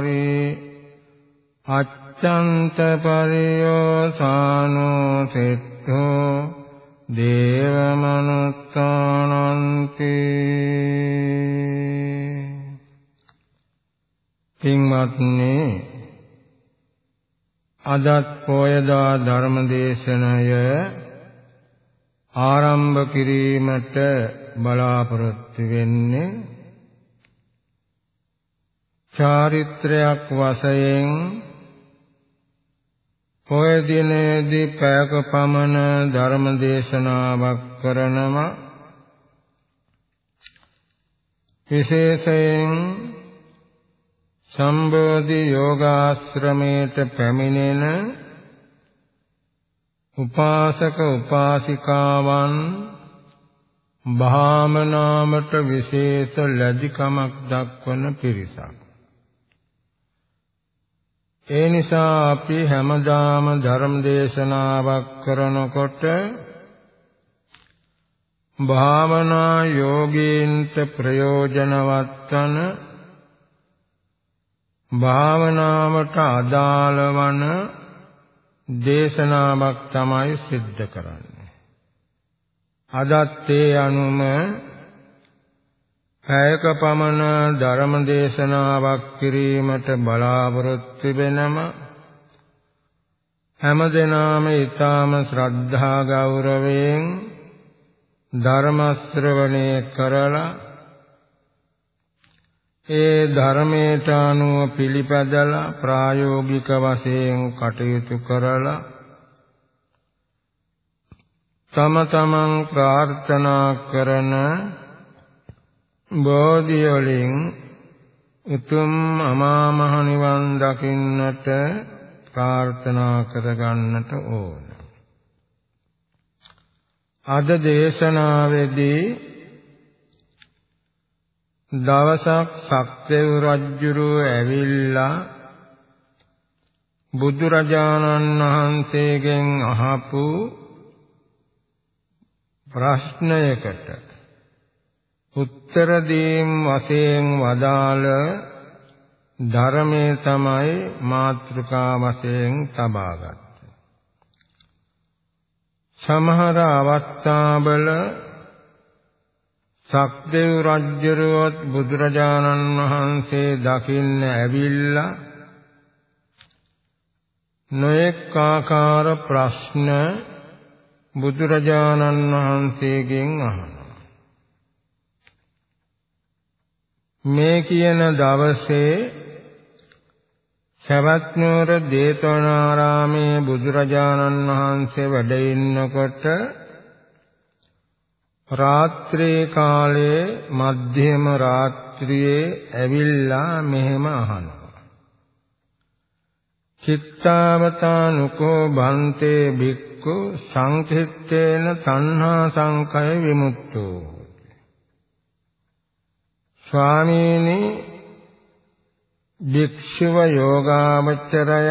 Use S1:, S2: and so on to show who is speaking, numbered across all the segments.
S1: බ්‍රහ්මචාරී අච්ඡන්ත පරියෝසානෝ සිද්ධෝ දේවමනුත්තානන්ති පින්වත්නි අදත් පොයදා ධර්මදේශනය ආරම්භ කිරීමට බලාපොරොත්තු වෙන්නේ චාරිත්‍රයක් වශයෙන් පොය දිනේදී පැයක පමණ ධර්ම දේශනාවක් කරනවා විශේෂයෙන් සම්බෝධි යෝගාශ්‍රමයට පැමිණෙන උපාසක උපාසිකාවන් භාමනාමට විශේෂ ලැබිකමක් දක්වන පිරිසක්. ඒ නිසා අපි හැමදාම ධර්ම දේශනාවක් කරනකොට භාවනා යෝගීන්ට ප්‍රයෝජනවත් වන භාවනාවට අදාළ වන දේශනාවක් තමයි සිද්ධ කරන්නේ. අදත් ඒ අනුම පැයක පමණ ධර්ම දේශනාවක් කිරීමට බලාපොරොත්තු වෙනම හැමදෙනාම ඊටාම ශ්‍රද්ධා ගෞරවයෙන් ධර්ම ශ්‍රවණය කරලා ඒ ධර්මයට අනුව පිළිපැදලා ප්‍රායෝගික වශයෙන් කටයුතු කරලා තම තමන් ප්‍රාර්ථනා කරන බෝධිය වලින් උතුම් අමා මහ නිවන් දකින්නට ප්‍රාර්ථනා කරගන්නට ඕන. අද දේශනාවේදී දවසක් සක්දේව රජුරෝ ඇවිල්ලා බුදුරජාණන් වහන්සේගෙන් අහපු ප්‍රශ්නයකට උත්තර දීම් වශයෙන් වදාළ ධර්මයේ තමයි මාත්‍රිකා වශයෙන් තබාගත්තේ. සමහර අවස්ථාවල සක්දේව රජුරුවත් බුදුරජාණන් වහන්සේ දකින්න ඇවිල්ලා නොඑක ආකාර ප්‍රශ්න බුදුරජාණන් වහන්සේගෙන් අහනවා මේ කියන දවසේ සවැත් නුවර දේතවනාරාමේ බුදුරජාණන් වහන්සේ වැඩ ඉන්නකොට රාත්‍රී කාලයේ මධ්‍යම රාත්‍රියේ ඇවිල්ලා මෙහෙම අහනවා. චිත්තාවතානුකෝ බන්තේ භික්ඛු සංකිට්ඨේන තණ්හා සංකය විමුක්තෝ ස්වාමීනි භික්ෂුව යෝගාවචරය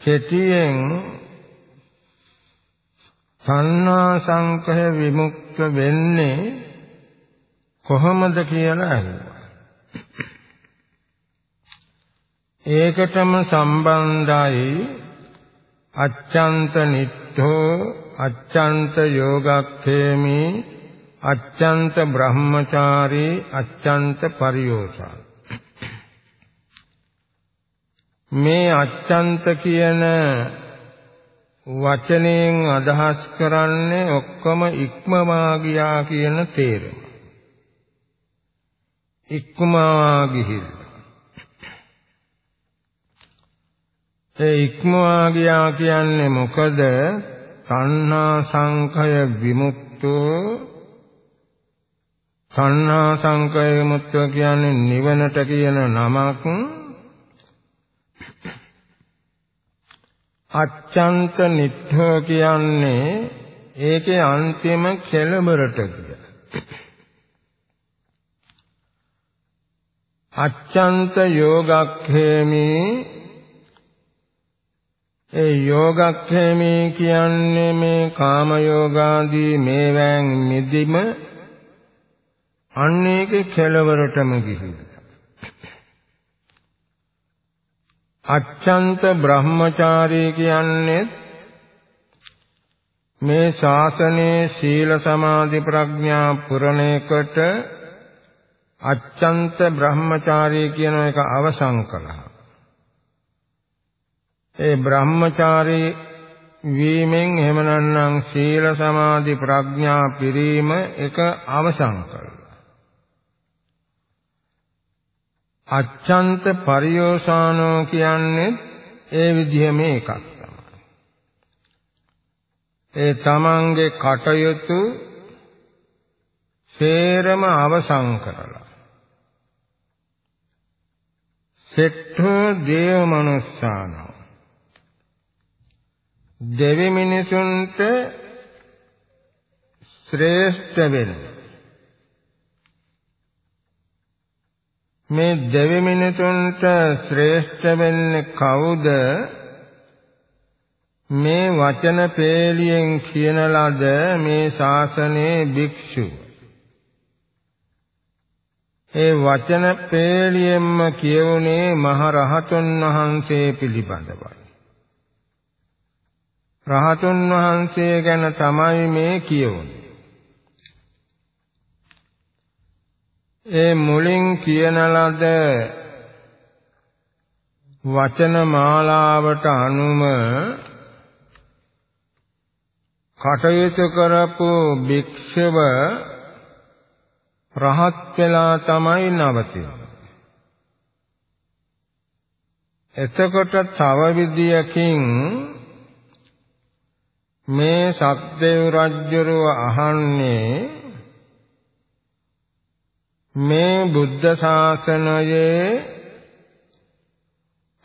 S1: කෙටියෙන් තණ්හා සංකය විමුක්ත වෙන්නේ කොහොමද කියලා අහුවා ඒකටම සම්බන්ධයි අච්ඡන්ත නිට්ඨෝ අච්ඡන්ත යෝගක්ඛේමි අච්ඡන්ත බ්‍රහ්මචාරී අච්ඡන්ත පරියෝසා මේ අච්ඡන්ත කියන වචනයෙන් අදහස් කරන්නේ ඔක්කොම ඉක්මවා ගියා කියන තේරුම. ඉක්මවා ගිහිල්ලා ඒ ඉක්මවා ගියා කියන්නේ මොකද? තණ්හා සංඛය විමුක්තෝ තණ්හා සංඛය විමුක්තෝ කියන්නේ නිවනට කියන නමක්. අච්ඡන්ත නිට්ඨෝ කියන්නේ ඒකේ අන්තිම කෙළවරට ගිය අච්ඡන්ත යෝගක්ඛේමී. ඒ යෝගක්ඛේමී කියන්නේ මේ කාම යෝගාදී මේවැන් මිදිම අන්නේක කෙලවරටම ගිහිල්ලා අච්ඡන්ත බ්‍රහ්මචාරී කියන්නේ මේ ශාසනයේ සීල සමාධි ප්‍රඥා පුරණයකට අච්ඡන්ත බ්‍රහ්මචාරී කියන එක අවසන් කළා ඒ බ්‍රහ්මචාරී වීමෙන් එහෙම නැත්නම් සීල සමාධි ප්‍රඥා පිරීම එක අවසන් කළා. අච්ඡන්ත පරියෝසානෝ කියන්නේ ඒ විදිහම එකක් තමයි. ඒ තමන්ගේ කටයුතු සේරම අවසන් කරලා සෙට්ඨෝ දේව මනුස්සානෝ දෙවි මිනිසුන්ට ශ්‍රේෂ්ඨ වෙන මේ දෙවි මිනිසුන්ට ශ්‍රේෂ්ඨ වෙන්නේ කවුද? මේ වචන පේලියෙන් කියන ලද මේ ශාසනයේ භික්ෂු. ඒ වචන පේලියෙන්ම කියුනේ මහ රහතුන් වහන්සේ පිළිබඳවයි. රහතුන් වහන්සේ ගැන තමයි මේ කියවන්නේ. ඒ මුලින් කියන ලද වචන මාලාවට අනුව කටයුතු කරපු භික්ෂුව රහත් වෙලා තමයි නවතින්නේ. එතකොට තව විදියකින් මේ සක්දේව රජුරව අහන්නේ මේ බුද්ධ ශාසනයේ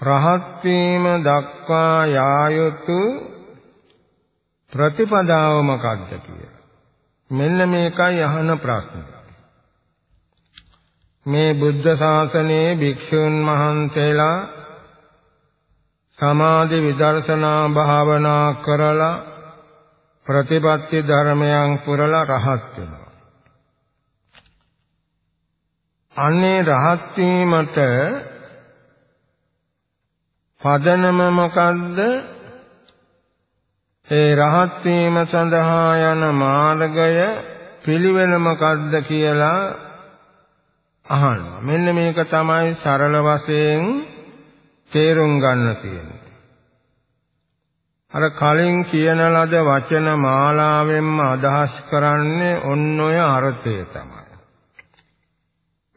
S1: රහත් වීම දක්වා යා යුතු ප්‍රතිපදාව මොකක්ද කියලා. මෙන්න මේකයි අහන ප්‍රශ්නේ. මේ බුද්ධ ශාසනයේ භික්ෂුන් වහන්සේලා සමාධි විදර්ශනා භාවනා කරලා ප්‍රතිපත්ති ධර්මයන් පුරලා රහත් වෙනවා. අන්නේ රහත් වීමට පදනම මොකද්ද? ඒ රහත් වීම සඳහා යන මාර්ගය පිළිවෙල මොකද්ද කියලා අහනවා. මෙන්න මේක තමයි සරල වශයෙන් තේරුම් ගන්න තියෙන්නේ. අර කලින් කියන ලද වචන මාලාවෙන්ම අදහස් කරන්නේ ඔන්න ඔය අර්ථය තමයි.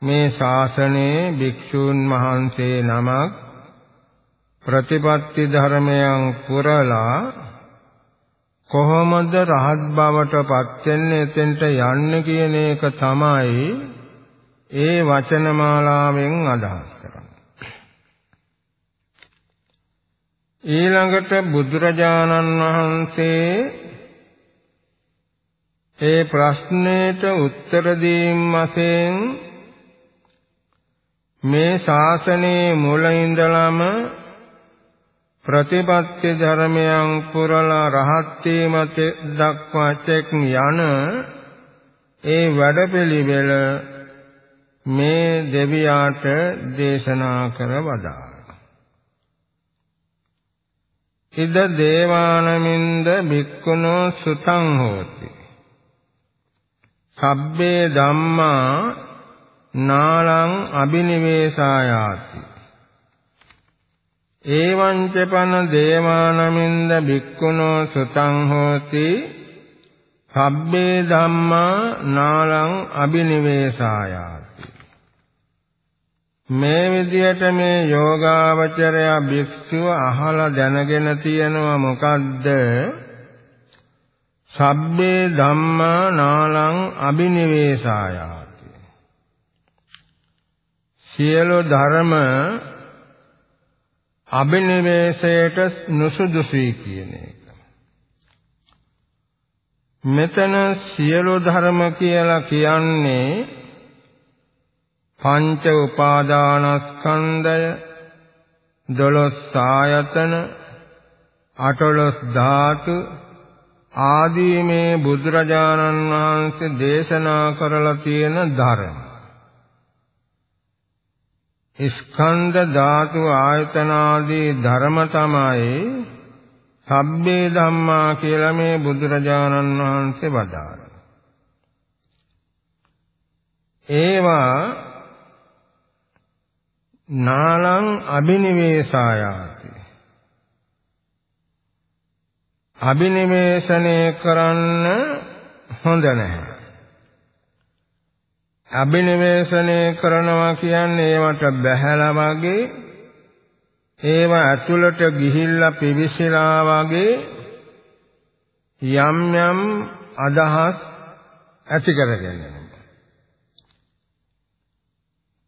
S1: මේ ශාසනයේ භික්ෂූන් වහන්සේ නමක් ප්‍රතිපත්ති ධර්මයන් පුරලා කොහොමද රහත් බවට පත් වෙන්නේ එතෙන්ට යන්නේ කියන එක තමයි ඒ වචන මාලාවෙන් අදහස් කරන්නේ. ඊළඟට බුදුරජාණන් වහන්සේ ඒ ප්‍රශ්නෙට උත්තර දීම වශයෙන් මේ ශාසනයේ මුල ඉඳලම ප්‍රතිපත්ති ධර්මයන් පුරලා රහත් වීමට දක්වා චෙක් යන ඒ වැඩපිළිවෙල මේ දෙවියාට දේශනා කර වදාළා. ඉද දේවානමින්ද භික්ඛුනෝ සුතං හෝති. සබ්බේ ධම්මා නාලං අබිනිවේසායාති. ඒවං චපන දේවානමින්ද භික්ඛුනෝ සුතං හෝති. සබ්බේ ධම්මා නාලං අබිනිවේසායාති මේ විදියට මේ යෝගාවචරය භික්ෂුව අහලා දැනගෙන තියෙනවා මොකද්ද? සබ්බේ ධම්මා නාලං අබිනිවේසායාති සියලු ධර්ම අබිනිවේෂයට නුසුදුසුයි කියන එක. මෙතන සියලු ධර්ම කියලා කියන්නේ පංච උපාදානස්කන්ධය දොළොස් ආයතන අටලොස් ධාතු ආදී මේ බුදුරජාණන් වහන්සේ දේශනා කරලා තියෙන ධර්ම ස්කන්ධ ධාතු ආයතන ආදී ධර්ම තමයි සබ්බේ ධම්මා කියලා මේ බුදුරජාණන් වහන්සේ වදාළා. ඒවා නාලං අබිනිවේසායාති. අබිනිවේෂණය කරන්න හොඳ නැහැ. අභිනිවේෂණය කරනවා කියන්නේ ඒවට බැහැලා වගේ ඒව ඇතුළට ගිහිල්ලා පිවිසිලා වගේ යම් යම් අදහස් ඇති කරගෙන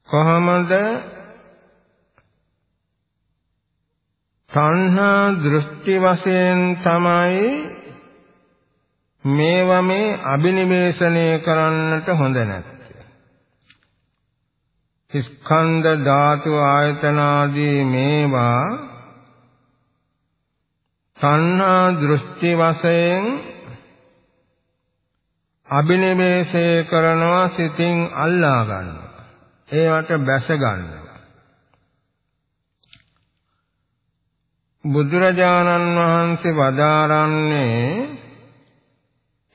S1: කොහොමද? තණ්හා දෘෂ්ටි වශයෙන් තමයි මේවා මේ අබිනිවේෂණය කරන්නට හොඳ නැත් ස්කන්ධ ධාතු ආයතන ආදී මේවා තණ්හා දෘෂ්ටි වශයෙන් අබිනිවේෂය කරනවා සිතින් අල්ලා ගන්නවා. ඒවට බැස ගන්නවා. බුදුරජාණන් වහන්සේ වදාරන්නේ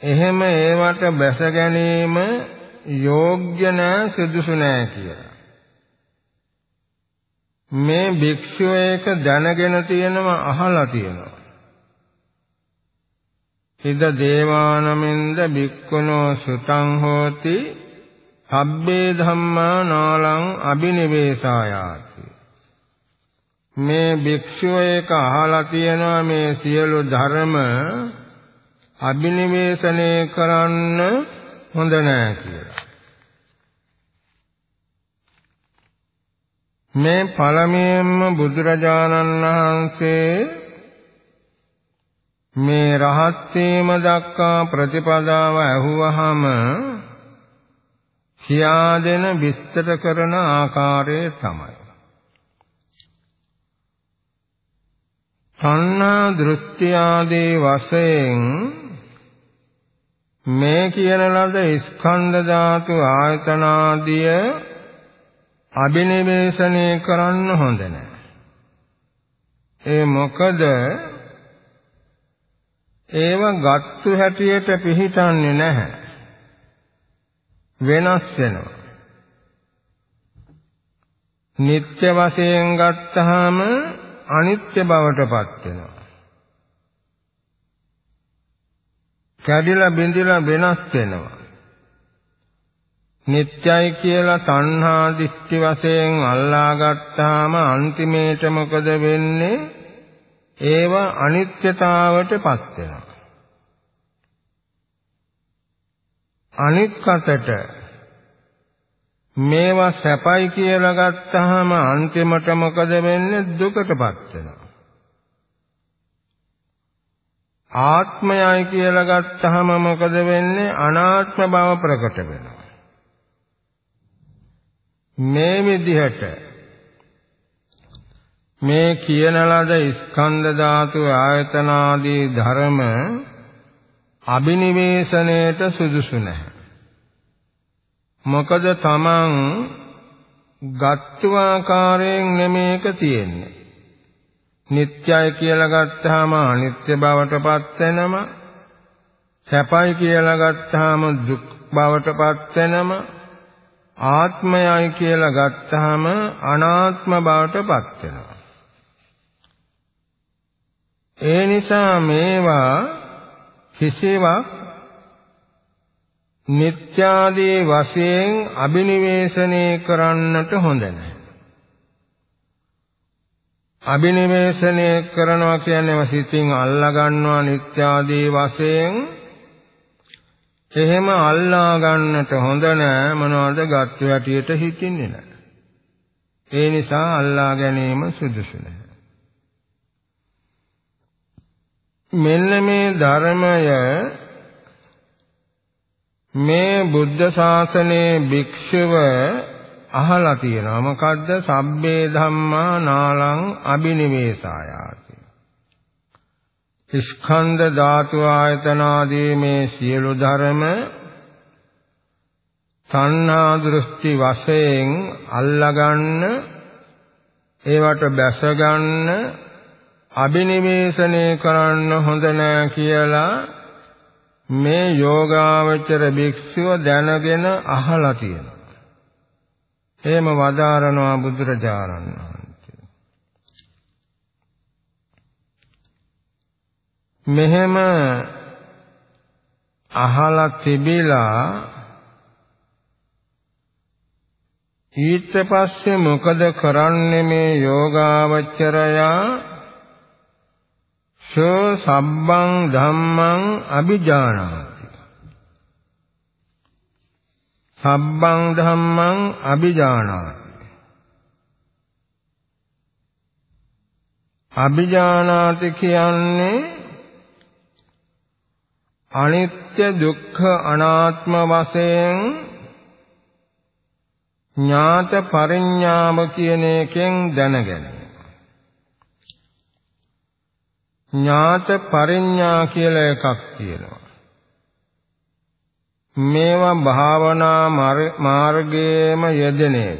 S1: එහෙම ඒවට බැස ගැනීම යෝග්‍ය නැහැ සුදුසු නැහැ කියලා. මේ භික්ෂුව එක දැනගෙන තියෙනවා අහලා තියෙනවා. හිද දේවානමින්ද භික්ඛුනෝ සුතං හෝති සබ්බේ ධම්මා නාලං අබිනිවේසායාති. මේ භික්ෂුව එක අහලා තියෙනවා මේ සියලු ධර්ම අබිනිවේෂණය කරන්න හොඳ නෑ කියලා. මේ පළමුවෙන්ම බුදුරජාණන් වහන්සේ මේ රහත් වීම දක්වා ප්‍රතිපදාව ඇහුවහම කියා දෙන විස්තර කරන ආකාරය තමයි. සන්නා දෘෂ්ටි ආදී වශයෙන් මේ කියන ලද ස්කන්ධ ධාතු ආයතන ආදිය අභිනිවේෂණය කරන්න හොඳ නැහැ. ඒ මොකද ඒව ගත්තු හැටියට පිහිටන්නේ නැහැ. වෙනස් වෙනවා. නিত্য වශයෙන් ගත්තාම අනිත්‍ය බවටපත් වෙනවා. කැඩිලා බිඳිලා වෙනස් වෙනවා. නිත්‍යයි කියලා තණ්හා දිට්ඨි වශයෙන් අල්ලා ගත්තාම අන්තිමේට මොකද වෙන්නේ? ඒව අනිත්‍යතාවටපත් වෙනවා. අනිත් අතට මේවා සැපයි කියලා ගත්තාම අන්තිමට මොකද වෙන්නේ? දුකටපත් වෙනවා. ආත්මයයි කියලා ගත්තහම මොකද වෙන්නේ අනාත්ම බව ප්‍රකට වෙනවා මේ විදිහට මේ කියන ලද ස්කන්ධ ධාතු ආයතන ආදී ධර්ම අබිනිවේෂණයට සුදුසු නැහැ. මොකද තමන් ගත්තු ආකාරයෙන් නෙමේක තියෙන්නේ. නිට්ටයයි කියලා ගත්තාම අනිත්‍ය බවටපත් වෙනම සැපයි කියලා ගත්තාම දුක් බවටපත් වෙනම ආත්මයයි කියලා ගත්තාම අනාත්ම බවටපත් වෙනවා. ඒ නිසා මේවා කිසිවක් නිත්‍යාදී වශයෙන් අබිනිවේෂණය කරන්නට හොඳ නැහැ. අබිනිවේෂණය කරනවා කියන්නේ සිතින් අල්ලා ගන්නවා නිත්‍යාදී වශයෙන් එහෙම අල්ලා ගන්නට හොඳ නෑ මොනවද ගත්තු හැටියට හිතින්නේ නෑ. ඒ නිසා අල්ලා ගැනීම සුදුසු නෑ. මෙන්න මේ ධර්මය මේ බුද්ධ ශාසනයේ භික්ෂුව අහලා තියෙනවා මොකද්ද සබ්බේ ධම්මා නාලං අබිනිවේසායාති ස්කන්ධ ධාතු ආයතන ආදී මේ සියලු ධර්ම තණ්හා දෘෂ්ටි වශයෙන් අල්ලගන්න ඒවට බැස ගන්න අබිනිවේෂණය කරන්න හොඳ නෑ කියලා මේ යෝගාවචර භික්ෂුව දැනගෙන අහලා තියෙනවා. එහෙම වදාරනවා බුදුරජාණන් වහන්සේ. මෙහෙම අහලා තිබිලා ඊට පස්සේ මොකද කරන්නේ මේ යෝගාවචරයා? සෝ සම්බං ධම්මං අபிජානාති සම්බං ධම්මං අபிජානාති අභිජානාති කියන්නේ අනිත්‍ය දුක්ඛ අනාත්ම වශයෙන් ඥාත පරිඥාම කියන එකෙන් දැනගැනීම ඥාත පරිඥා කියලා එකක් තියෙනවා. මේවා භාවනා මාර්ගයේම යෙදෙනේ.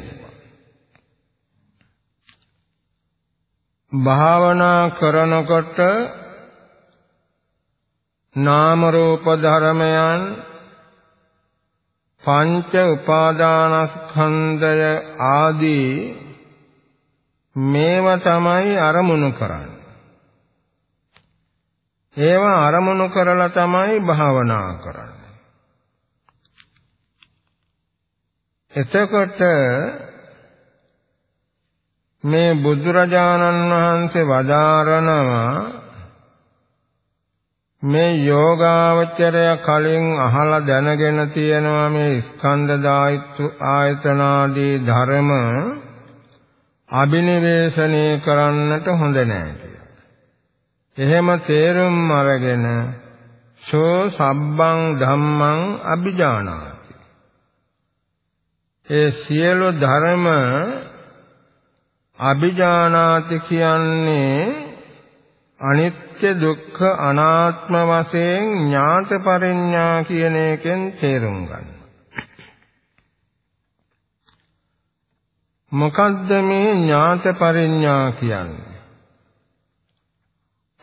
S1: භාවනා කරනකොට නාම රූප ධර්මයන් පංච උපාදානස්කන්ධය ආදී මේව තමයි අරමුණු කරන්නේ ඒවා අරමුණු කරලා තමයි භාවනා කරන්නේ. එතකොට මේ බුදුරජාණන් වහන්සේ වදාරනවා මේ යෝගාවචරය කලින් අහලා දැනගෙන තියෙනවා මේ ස්කන්ධ ආයතන ආදී ධර්ම අබිනිවේෂණය කරන්නට හොඳ නැහැ එහෙම තේරුම් අරගෙන සෝ සබ්බං ධම්මං අභිජානාති. ඒ සියලු ධර්ම අභිජානාති කියන්නේ අනිත්‍ය දුක්ඛ අනාත්ම වශයෙන් ඥාත පරිඥා කියන එකෙන් තේරුම් ගන්න. මොකද්ද මේ ඥාත පරිඥා කියන්නේ?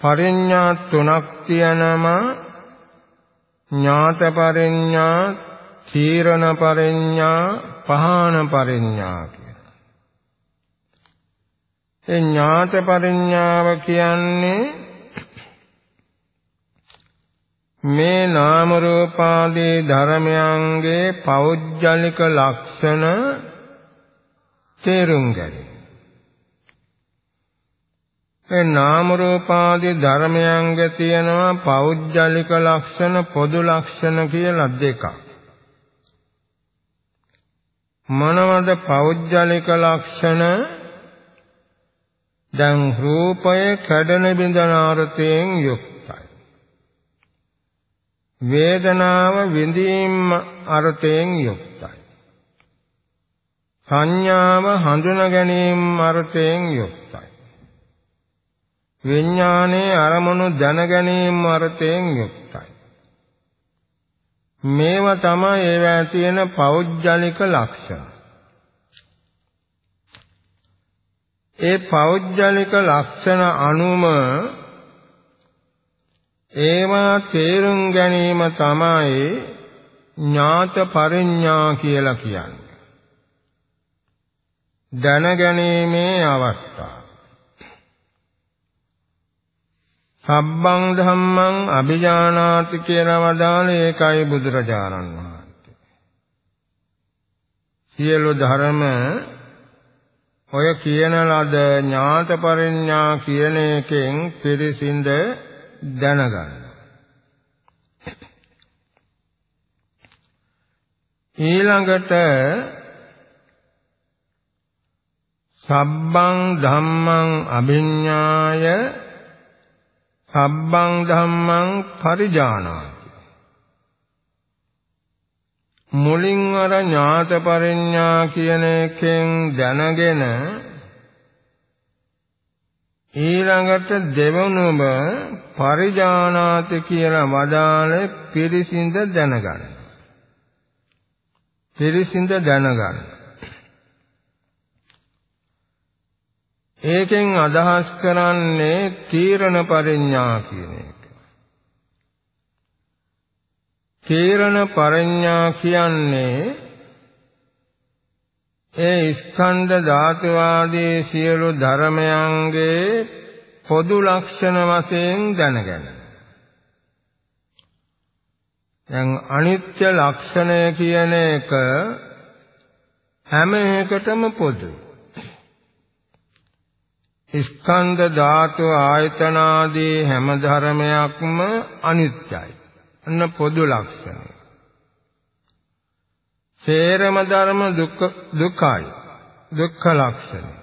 S1: පරිඥා තුනක් තියෙනවා ඥාත පරිඥා, තීරණ පරිඥා, පහාන පරිඥා කියලා. ඒ ඥාත පරිඥාව කියන්නේ මේ නාම රූපාදී ධර්මයන්ගේ පෞද්ගලික ලක්ෂණ තේරුම් ගැනීම. ඒ නාම රූපාදී ධර්මයන්ගේ තියෙනවා පෞද්ගලික ලක්ෂණ පොදු ලක්ෂණ කියලා දෙකක්. මොනවද පෞද්ගලික ලක්ෂණ? දැන් රූපය කඩන බිඳන ආරතයෙන් යුක්තයි. වේදනාව විඳීම් අර්ථයෙන් යුක්තයි. සංඥාව හඳුනා ගැනීම අර්ථයෙන් යුක්තයි. විඥානයේ අරමුණු දැන ගැනීම අර්ථයෙන් යුක්තයි. මේවා තමයි ඒවා තියෙන පෞද්ගලික ලක්ෂණ. ඒ පෞද්ගලික ලක්ෂණ අනුම ඒවා තේරුම් ගැනීම තමයි ඥාත පරිඥා කියලා කියන්නේ. දැනගැනීමේ අවස්ථාව. සබ්බං ධම්මං අභිජානාති කියලා වදාළ ඒකයි බුදුරජාණන් වහන්සේ. සියලු ධර්ම ඔය කියන ලද ඥාත පරිඥා කියන එකෙන් පිරිසිඳ දැනගන්න. ඊළඟට සබ්බං ධම්මං අභිඤ්ඤාය සබ්බං ධම්මං පරිජානාති මුලින් අර ඥාත පරිඥා කියන එකෙන් දැනගෙන ඊළඟට දෙවනුම පරිජානාති කියලා වදාළ පිරිසිඳ දැනගන්න. පිරිසිඳ දැනගන්න. ඒකෙන් අදහස් කරන්නේ තීරණ පරිඥා කියන එක. තීරණ පරිඥා කියන්නේ ඒ ස්කන්ධ ධාතුවාදී සියලු ධර්මයන්ගේ පොදු ලක්ෂණ වශයෙන් දැනගන්න. දැන් අනිත්‍ය ලක්ෂණය කියන එක හැම එකටම පොදුයි. ස්කන්ධ ධාතු ආයතන ආදී හැම ධර්මයක්ම අනිත්‍යයි. අන්න පොදු ලක්ෂණය. සේරම ධර්ම දුක්ඛ දුක්ඛයි. දුක්ඛ ලක්ෂණය.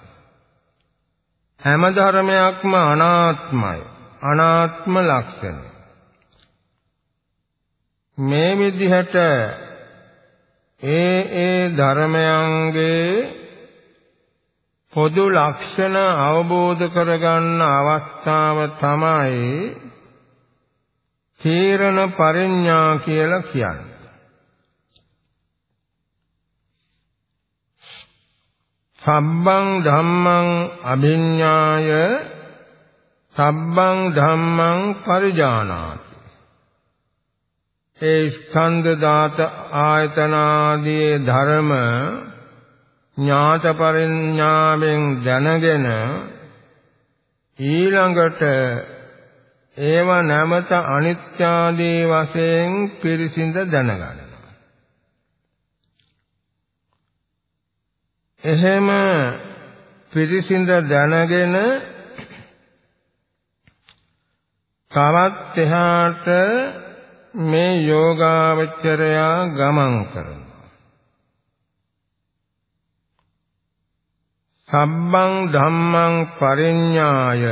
S1: හැම ධර්මයක්ම අනාත්මයි. අනාත්ම ලක්ෂණය. මේ විදිහට ඒ ඒ ධර්මයන්ගේ පොදු ලක්ෂණ අවබෝධ කරගන්න අවස්ථාව තමයි තීරණ පරිඥා කියලා කියන්නේ. සබ්බං ධම්මං අභිඤ්ඤාය සබ්බං ධම්මං පරිජානාති. ඒ ස්කන්ධ දාත ආයතන ආදී ධර්ම ඥාත පරිඥාවෙන් දැනගෙන ඊළඟට ඒව නැමත අනිත්‍ය ආදී වශයෙන් පිරිසිඳ දැනගන්න. එහෙම පිරිසිඳ දැනගෙන තවත් එහාට මේ යෝගාවචරයා ගමන් කරනවා. සබ්බං ධම්මං පරිඤ්ඤාය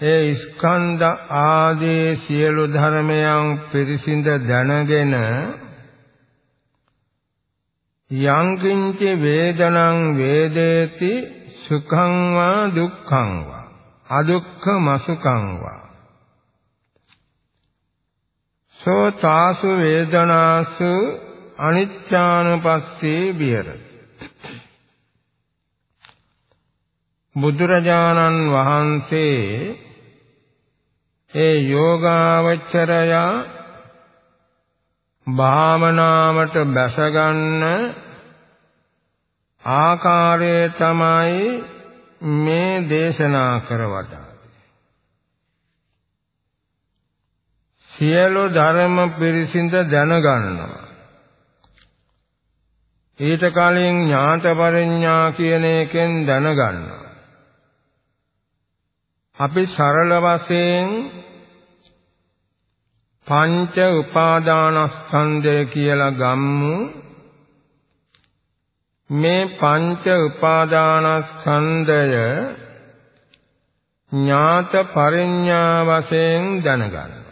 S1: ඒ ස්කන්ධ ආදී සියලු ධර්මයන් පිරිසිඳ දැනගෙන යංකින්ච වේදනං වේදේති සුඛං වා දුක්ඛං වා අදුක්ඛ මසුඛං වා සෝ තාසු වේදනාසු අනිච්ඡානුපස්සේ විහෙරති. බුදුරජාණන් වහන්සේ ඒ යෝගාවචරයා භාවනාවට බැසගන්න ආකාරය තමයි මේ දේශනා කරවටා. සියලු ධර්ම පිරිසිඳ දැනගන්නවා. ඊට කලින් ඥාත පරිඥා කියන එකෙන් දැනගන්නවා. අපි සරල වශයෙන් පංච උපාදානස්කන්ධය කියලා ගම්මු මේ පංච උපාදානස්කන්ධය ඥාත පරිඥා වශයෙන් දැනගන්න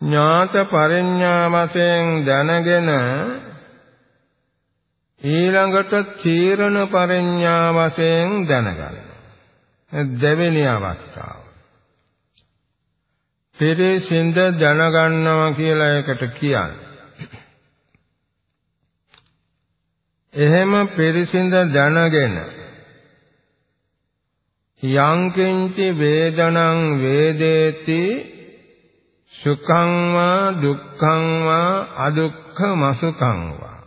S1: ඥාත පරිඥා වශයෙන් දැනගෙන ඊළඟට තීරණ පරිඥා වශයෙන් දැනගන්න. දෙවෙනි අවස්ථාව. පිරිසිඳ දැනගන්නවා කියලා එකට කියන්නේ. එහෙම පිරිසිඳ දැනගෙන යංකින්චි වේදනං වේදේති සුඛං වා දුක්ඛං වා අදුක්ඛ මසුඛං වා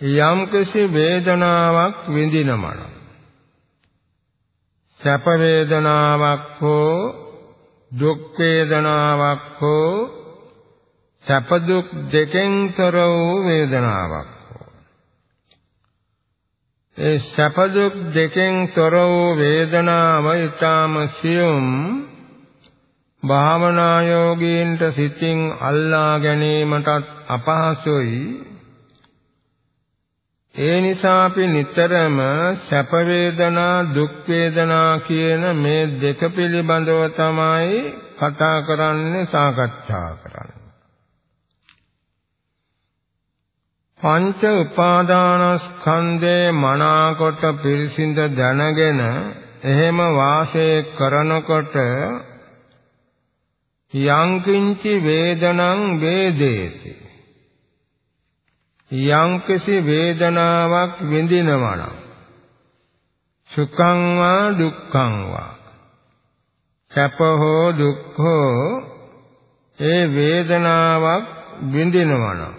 S1: යම් කිසි වේදනාවක් විඳිනමන සැප වේදනාවක් හෝ දුක් වේදනාවක් හෝ සැප දුක් දෙකෙන් තොර වූ වේදනාවක් ඒ සැප දුක් දෙකෙන් තොර වූ වේදනාව ඊටාම සියුම් භාවනා යෝගීන්ට සිතින් අල්ලා ගැනීමටත් අපහසුයි. ඒ නිසා අපි නිතරම සැප වේදනා දුක් වේදනා කියන මේ දෙක පිළිබඳව තමයි කතා කරන්නේ සාකච්ඡා කරන්නේ. පංච උපාදානස්කන්ධේ මනාකොට පිරිසිඳ දැනගෙන එහෙම වාසය කරනකොට යංකින්චි වේදනං වේදේති. යම්කිසි වේදනාවක් විඳිනවා නම් සුඛං වා දුක්ඛං වා සැප හෝ දුක් හෝ ඒ වේදනාවක් විඳිනවා නම්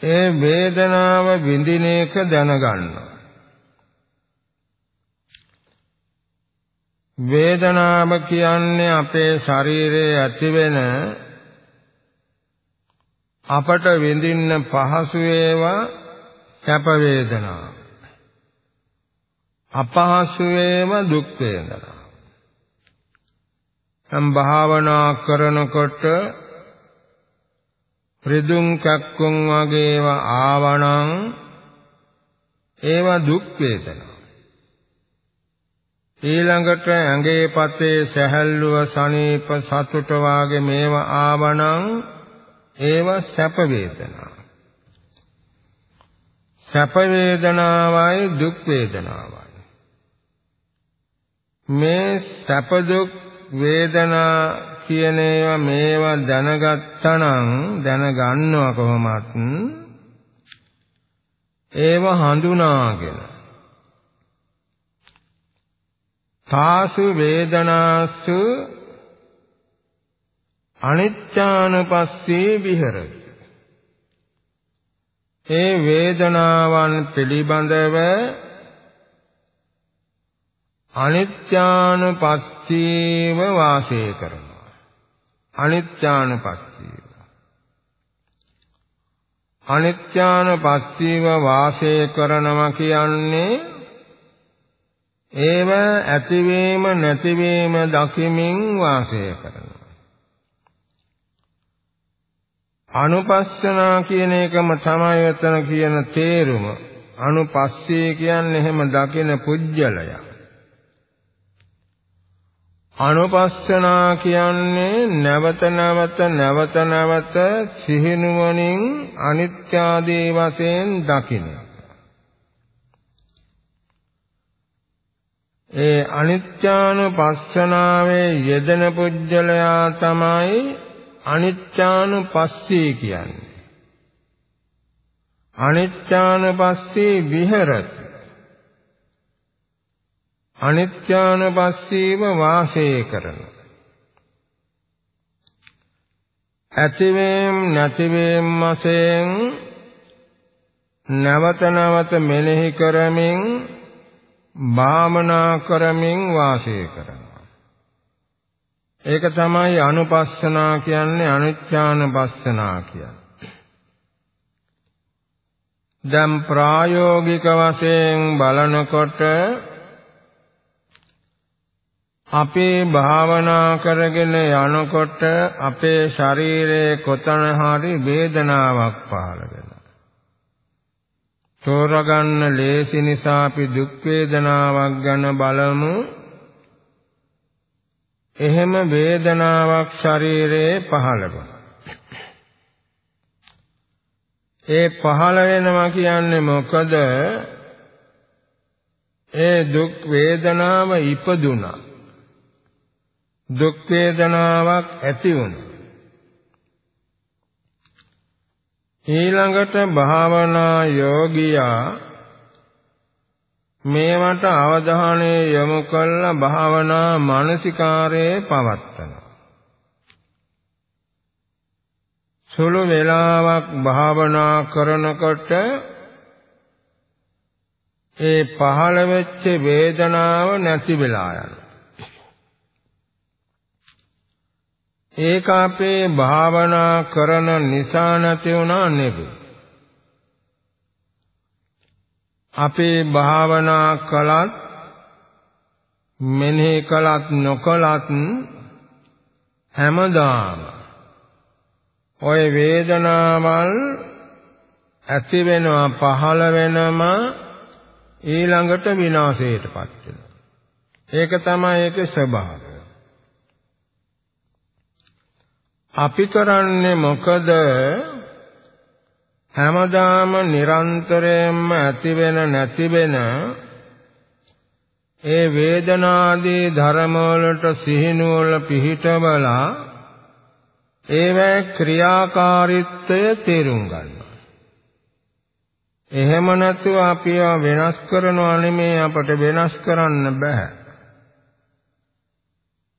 S1: ඒ වේදනාව විඳින එක දැනගන්නවා. වේදනාව කියන්නේ අපේ ශරීරයේ ඇතිවෙන අපට විඳින්න පහසු ඒවා සැප වේදනා. අපහසු ඒවා දුක් වේදනා. සම් භාවනා කරනකොට රිදුම් කක්කුම් වගේව ආවණං ඒවා දුක් වේදනා ඊළඟට ඇඟේ පතේ සැහැල්ලුව සනීප සතුට වාගේ මේවා ආවණං ඒවා සැප වේදනා. සැප වේදනාවයි දුක් වේදනාවයි. මේ සැප දුක් වේදනා කියන ඒවා මේවා දැනගත්තනම් දැනගන්නවා කොහොමත්. ඒව හඳුනාගෙන තාසු වේදනාසු අනිත්‍යානුපස්සී විහෙරති. ඒ වේදනාවන් පිළිබඳව අනිත්‍යානුපස්සීව වාසය කරන අනිත්‍යානුපස්සීව අනිත්‍යානුපස්සීව වාසය කරනවා කියන්නේ ඒව ඇතිවීම නැතිවීම දකිමින් වාසය කරනවා අනුපස්සනා කියන එකම තමයි එතන කියන තේරුම අනුපස්සී කියන්නේ එහෙම දකින පුජ්‍යලයක් අනුපස්සනා කියන්නේ නැවත නැවත නැවත නැවත සිහිනුවණින් අනිත්‍ය ආදී වශයෙන් දකින. ඒ අනිත්‍යානුපස්සනාවේ යෙදෙන පුජ්‍යලයා තමයි අනිත්‍යානුපස්සී කියන්නේ. අනිත්‍යානුපස්සී විහෙරති අනිත්‍යානුපස්සීව වාසය කරන ඇතිවීම නැතිවීම වශයෙන් නැවත නැවත මෙනෙහි කරමින් භාවනා කරමින් වාසය කරනවා ඒක තමයි අනුපස්සනා කියන්නේ අනිත්‍යානුපස්සනා කියන්නේ දැන් ප්‍රායෝගික වශයෙන් බලනකොට අපේ භාවනා කරගෙන යනකොට අපේ ශරීරයේ කොතන හරි වේදනාවක් පහළ වෙනවා. තෝරගන්න ලේසි නිසා අපි දුක් වේදනාවක් ගැන බලමු. එහෙම වේදනාවක් ශරීරයේ පහළ වෙනවා. ඒ පහළ වෙනවා කියන්නේ මොකද? ඒ දුක් වේදනාව ඉපදුනා. දුක් වේදනාවක් ඇති වුණා. ඊළඟට භාවනා යෝගියා මේවට අවධානය යොමු කළ භාවනා මානසිකාරයේ පවත්තනවා. සුළු වේලාවක් භාවනා කරනකොට ඒ පහළ වෙච්ච වේදනාව නැති වෙලා යනවා. ඒක අපේ භාවනා කරන නිසා නැති වුණා නෙවෙයි. අපේ භාවනා කළත් මෙනෙහි කළත් නොකළත් හැමදාම ওই වේදනාවල් ඇති වෙනවා පහළ වෙනම ඊළඟට විනාශයටපත් වෙනවා. ඒක තමයි ඒකේ ස්වභාවය. අපි කරන්නේ මොකද හැමදාම නිරන්තරයෙන්ම ඇති වෙන නැති වෙන ඒ වේදනාදී ධර්ම වලට සිහිනුවල පිහිටවලා ඒවැ ක්‍රියාකාරීත්වය තේරුම් ගන්නවා. එහෙම නැතුව අපි වෙනස් කරනවා නෙමේ අපට වෙනස් කරන්න බෑ.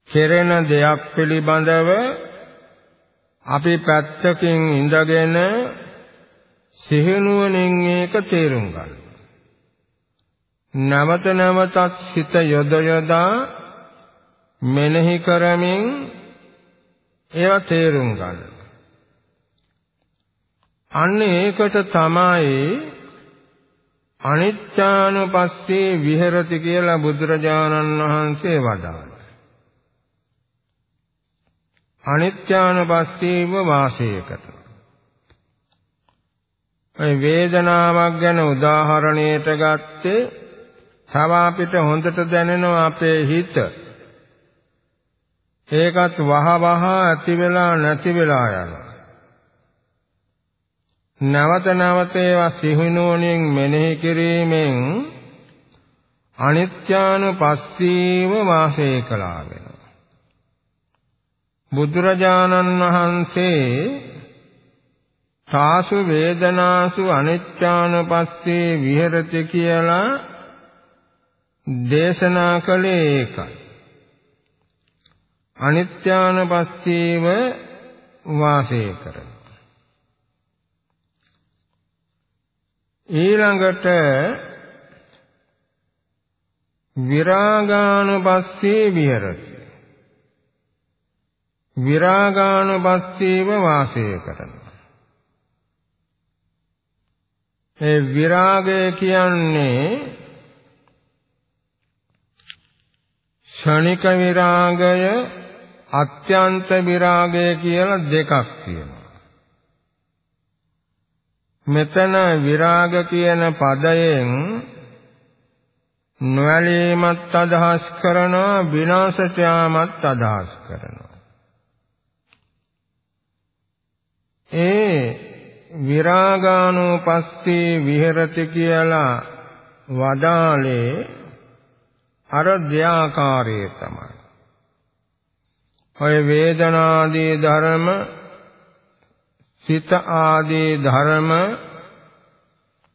S1: කෙරෙන දෙයක් පිළිබඳව අපි පැත්තකින් ඉඳගෙන සිහිනුවණින් ඒක තේරුම් ගන්න. නවත නැවතත් සිත යොද යොදා මෙනෙහි කරමින් ඒවා තේරුම් ගන්න. අන්න ඒකට තමයි අනිත්‍යානුපස්සේ විහෙරති කියලා බුදුරජාණන් වහන්සේ වදාළා. අනිත්‍යානුපස්සීව වාසය කරනවා. මේ වේදනාවක් ගැන උදාහරණයට ගත්තේ තව අපිට හොඳට දැනෙනවා අපේ හිත. ඒකත් වහ වහ ඇති වෙලා නැති වෙලා යනවා. නැවත නැවත ඒවා සිහිනුවණින් මෙනෙහි කිරීමෙන් අනිත්‍යානුපස්සීව වාසය කළා වෙනවා. බුදුරජාණන් වහන්සේ සාසු වේදනාසු අනිච්ඡානපස්සේ විහෙරති කියලා දේශනා කළේ ඒකයි. අනිත්‍යානපස්සීව වාසය කරන. ඊළඟට විරාගානුපස්සී විහෙරති. විරාගානුපස්සීව වාසය කරන. ඒ විරාගය කියන්නේ ෂණික විරාගය අත්‍යන්ත විරාගය කියලා දෙකක් තියෙනවා. මෙතන විරාග කියන පදයෙන් නොඇලීමත් අදහස් කරනවා විනාශට යාමත් අදහස් කරනවා. ඒ විරාගානුපස්සී විහෙරති කියලා වදාලේ අර දෙයාකාරයේ තමයි. ඔය වේදනාදී ධර්ම සිත ආදී ධර්ම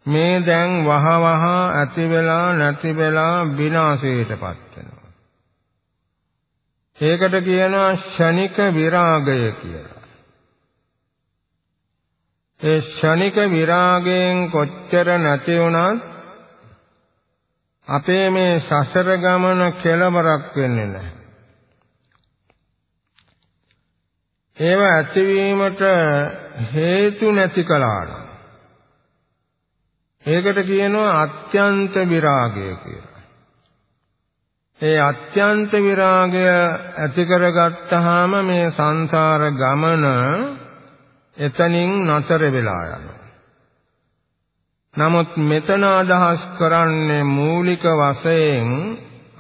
S1: මේ දැන් වහ වහ ඇති වෙලා නැති වෙලා විනාශයටපත් වෙනවා. ඒකට කියනවා ෂණික විරාගය කියලා. ඒ ෂණික විරාගයෙන් කොච්චර නැති වුණත් අපේ මේ සසර ගමන කෙලවරක් වෙන්නේ නැහැ. ඒව ඇතිවීමට හේතු නැති කලාන. ඒකට කියනවා අත්‍යන්ත විරාගය කියලා. ඒ අත්‍යන්ත විරාගය ඇති කරගත්තාම මේ සංසාර ගමන එතනින් නතර වෙලා යනවා. නමුත් මෙතන අදහස් කරන්නේ මූලික වශයෙන්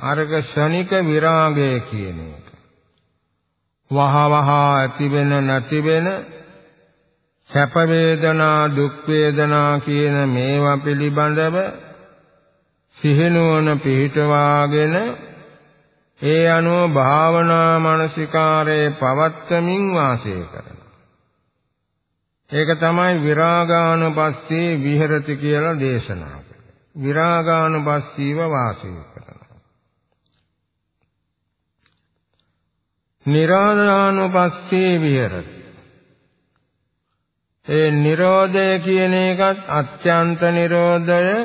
S1: අර්ග ශනික විරාගය කියන එක. වහ වහ ඇති වෙන නැති වෙන සැප වේදනා දුක් වේදනා කියන මේවා පිළිබඳව සිහිනුවන පිහිටවාගෙන ඒ අනුව භාවනා මානසිකාරයේ පවත්තමින් වාසය කරනවා. ඒක තමයි විරාගානුපස්සී විහෙරති කියලා දේශනා කළේ. විරාගානුපස්සීව වාසය කරනවා. නිරාදානුපස්සී විහෙරති ඒ නිරෝධය කියන එකත් අත්‍යන්ත නිරෝධය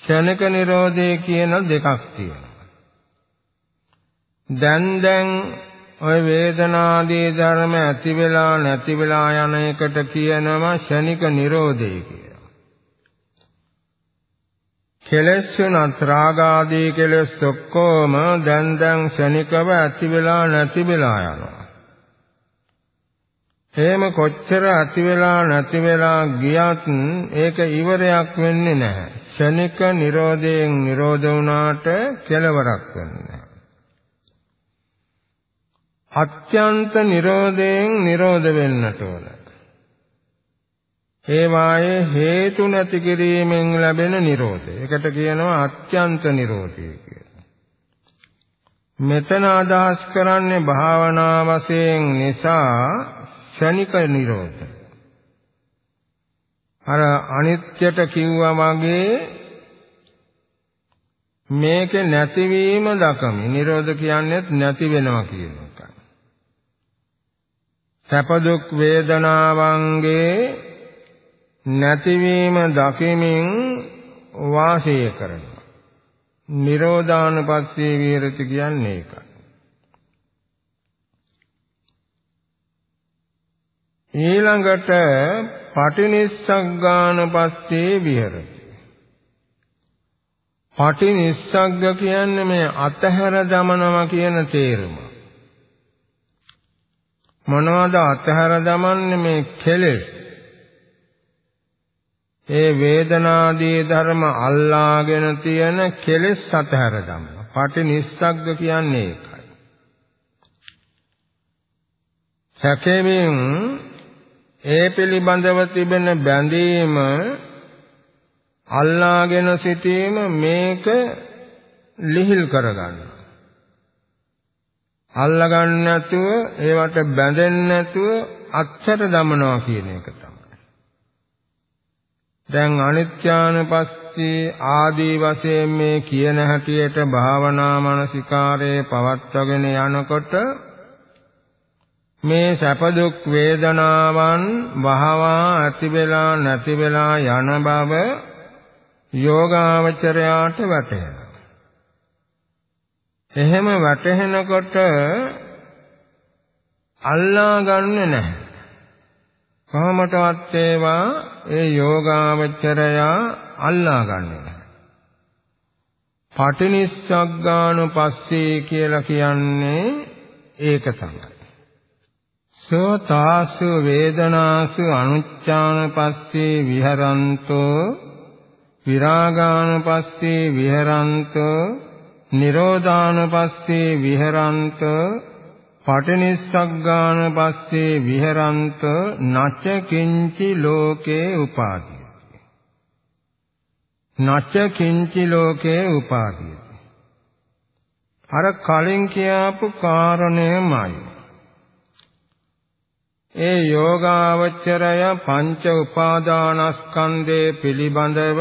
S1: ක්ෂණික නිරෝධය කියන දෙකක් තියෙනවා. දැන් දැන් ওই වේදනාදී ධර්ම ඇති වෙලා නැති වෙලා යන එකට කියනවා ක්ෂණික නිරෝධය කියලා. කෙලස් වුණත් රාගාදී කෙලස් ඔක්කොම දැන් දැන් ක්ෂණිකව ඇති වෙලා නැති වෙලා යනවා. එහෙම කොච්චර ඇති වෙලා නැති වෙලා ගියත් ඒක ඉවරයක් වෙන්නේ නැහැ. ක්ෂණික නිරෝධයෙන් නිරෝධ වුණාට කෙලවරක් වෙන්නේ අත්‍යන්ත නිරෝධයෙන් නිරෝධ වෙන්නට ඕන. ඒ වායේ හේතු නැති කිරීමෙන් ලැබෙන නිරෝධය. ඒකට කියනවා අත්‍යන්ත නිරෝධය කියලා. මෙතන අදහස් කරන්නේ භාවනා වශයෙන් නිසා ක්ෂණික නිරෝධ. අර අනිත්‍යට කිව්වා වගේ මේක නැතිවීම දකමි. නිරෝධ කියන්නේත් නැති වෙනවා කියන එකයි. සැප දුක් වේදනාවන්ගේ නැතිවීම දකිමින් වාසය කරනවා. නිරෝධානුපස්සී විහෙරති කියන්නේ ඒකයි. ඊළඟට පටිනිස්සග්ගාන පස්සේ විහෙරති. පටිනිස්සග්ග කියන්නේ මේ අතහැර දමනවා කියන තේරුම. මොනවද අතහැර දමන්නේ මේ කෙලෙස්? ඒ වේදනාදී ධර්ම අල්ලාගෙන තියෙන කෙලෙස් අතහැර දමනවා. පටිනිස්සග්ග කියන්නේ ඒකයි. සැකෙමින් ඒ පිළිබඳව තිබෙන බැඳීම අල්ලාගෙන සිටීම මේක ලිහිල් කරගන්න. අල්ලගන්න නැතුව ඒවට බැඳෙන්නේ නැතුව අච්චර දමනවා කියන එක තමයි. දැන් අනිත්‍යානුපස්සී ආදී වශයෙන් මේ කියන හැටියට භාවනා මානසිකාරයේ පවත්වාගෙන යනකොට මේ සැප දුක් වේදනාවන් වහවා ඇති වෙලා නැති වෙලා යන බව යෝගාවචරයාට වැටහෙනවා. එහෙම වැටහෙනකොට අල්ලා ගන්නෙ නැහැ. කොහොමටවත් ඒවා ඒ යෝගාවචරයා අල්ලා ගන්නෙ නැහැ. පටිනිස්සග්ගානුපස්සී කියලා කියන්නේ ඒක තමයි. සෝතාසු වේදනාසු අනුච්ඡානපස්සේ විහරන්තෝ විරාගානපස්සේ විහරන්තෝ නිරෝධානපස්සේ විහරන්තෝ පටිනිස්සග්ගානපස්සේ විහරන්ත නච කිංචි ලෝකේ උපාදීයති. නච කිංචි ලෝකේ උපාදීයති. අර කලින් කියාපු කාරණයමයි. ඒ යෝගාවචරය පංච උපාදානස්කන්ධේ පිළිබඳව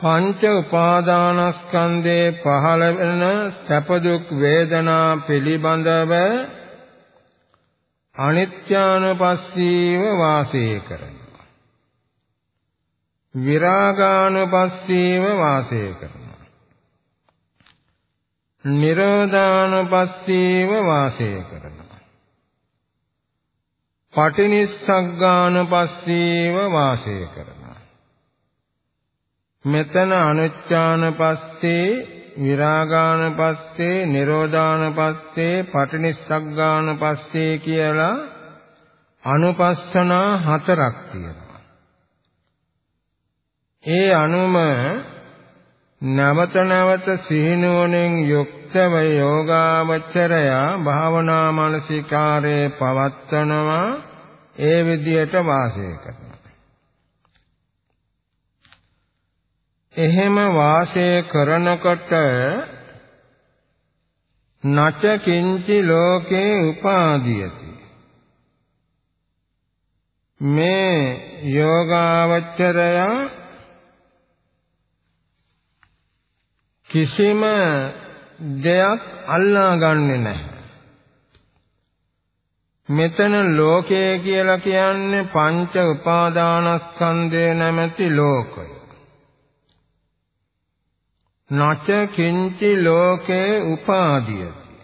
S1: පංච උපාදානස්කන්ධේ පහළ වෙන සැප දුක් වේදනා පිළිබඳව අනිත්‍යානුපස්සීව වාසය කරනවා. විරාගානුපස්සීව වාසය කරනවා. නිරෝධානුපස්සීව වාසය කරනවා. පටිනිස්සග්ගානපස්සීව වාසය කරනවා. මෙතන අනුච්ඡානපස්සේ විරාගානපස්සේ නිරෝධානපස්සේ පටිනිස්සග්ගානපස්සේ කියලා අනුපස්සනා හතරක් තියෙනවා. ඒ අනුම නවත නැවත සිහිනුවණෙන් යුක්තව යෝගාවචරය භාවනා මානසිකාරයේ පවත්වනවා ඒ විදියට වාසය කරනවා. එහෙම වාසය කරනකොට නච කිංචි ලෝකේ උපාදීයති මේ යෝගාවචරය කිසිම දෙයක් අල්ලා ගන්නෙ නැහැ මෙතන ලෝකය කියලා කියන්නේ පංච උපාදානස්කන්ධය නැමැති ලෝකය. නච කිංචි ලෝකේ උපාදීයති.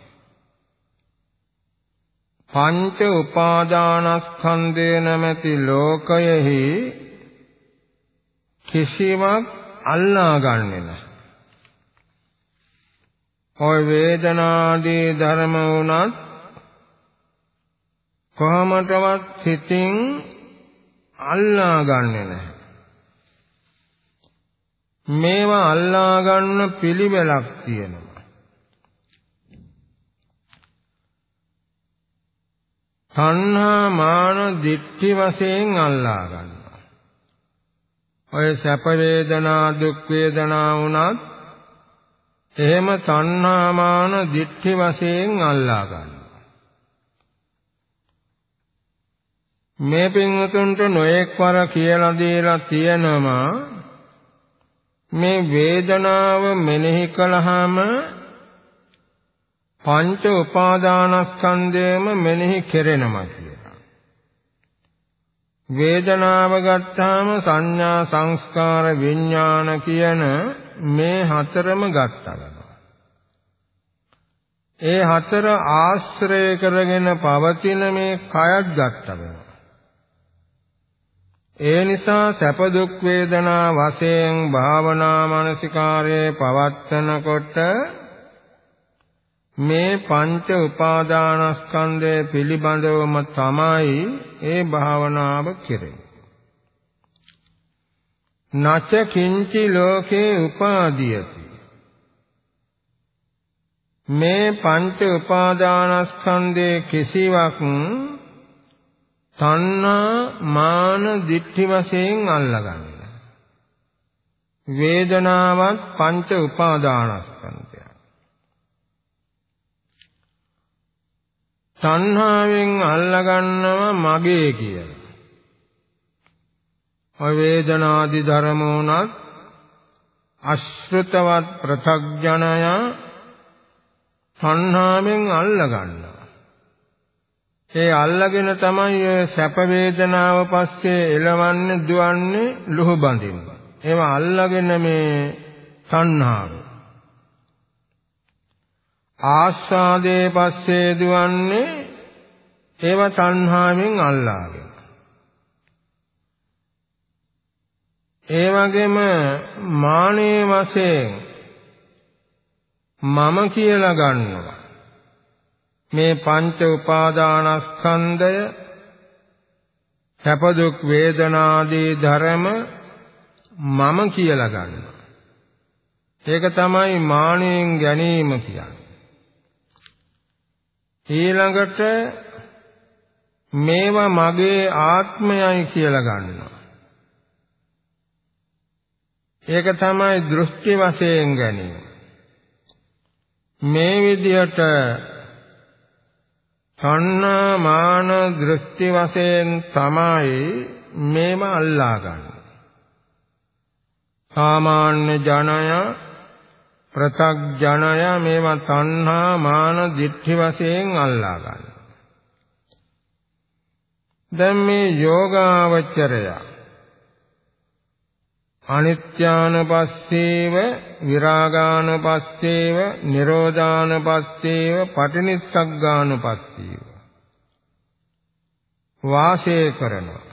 S1: පංච උපාදානස්කන්ධය නැමැති ලෝකයෙහි කිසිවක් අල්ලා ගන්නෙ නැහැ. ඔය වේදනාදී ධර්ම වුණත් කොහොමදවත් සිතින් අල්ලා ගන්නෙ නැහැ. මේවා අල්ලා ගන්න පිළිවෙලක් තියෙනවා. තණ්හා මාන දිට්ඨි වශයෙන් අල්ලා ගන්නවා. ඔය සැප වේදනා දුක් වේදනා වුණත් එහෙම තණ්හා මාන දිට්ඨි වශයෙන් අල්ලා ගන්නවා. මේ පින්වතුන්ට නොඑක් වර කියලා දීලා තියෙනවා මේ වේදනාව මෙනෙහි කළාම පංච උපාදානස්කන්ධයම මෙනෙහි කෙරෙනවා කියලා. වේදනාව ගත්තාම සංඥා සංස්කාර විඥාන කියන මේ හතරම ගත්තා ඒ හතර ආශ්‍රය කරගෙන පවතින මේ කයත් ගත්තා ඒ නිසා සැප දුක් වේදනා වශයෙන් භාවනා මානසිකාරයේ පවත්තනකොට මේ පංච උපාදානස්කන්ධය පිළිබඳවම තමයි ඒ භාවනාව කෙරෙන්නේ. නච කිංචි ලෝකේ උපාදීයති මේ පංච උපාදානස්කන්ධයේ කිසිවක් තණ්හා මාන දිට්ඨි වශයෙන් අල්ලගන්න. වේදනාවත් පංච උපාදානස්කන්ධය. තණ්හාවෙන් අල්ලගන්නව මගේ කියලා. ඔය වේදනාදි ධර්ම උනත් අශ්‍රිතවත් ප්‍රත්‍යඥය තණ්හාවෙන් අල්ලගන්නවා. ඒ අල්ලගෙන තමයි ඔය සැප වේදනාව පස්සේ එළවන්නේ දුවන්නේ ලුහු බඳින්න. ඒවා අල්ලගෙන මේ තණ්හාව. ආස්වාදයේ පස්සේ දුවන්නේ ඒවා තණ්හාවෙන් අල්ලාගෙන. ඒ වගේම මානේ වශයෙන් මම කියලා ගන්නවා. මේ පංච උපාදානස්කන්ධය සැප දුක් වේදනාදී ධර්ම මම කියලා ගන්නවා. ඒක තමයි මානෙන් ගැනීම කියන්නේ. ඊළඟට මේවා මගේ ආත්මයයි කියලා ගන්නවා. ඒක තමයි දෘෂ්ටි වශයෙන් ගැනීම. මේ විදිහට තණ්හා මාන දෘෂ්ටි වශයෙන් තමයි මේව අල්ලා ගන්න. සාමාන්‍ය ජනය ප්‍රතග්ජනය මේවා තණ්හා මාන දිට්ඨි වශයෙන් අල්ලා ගන්න. දැන් මේ යෝගාවචරය අනිත්‍යානපස්සේව විරාගානපස්සේව නිරෝධානපස්සේව පටිනිස්සග්ගානපස්සේව. වාසය කරනවා.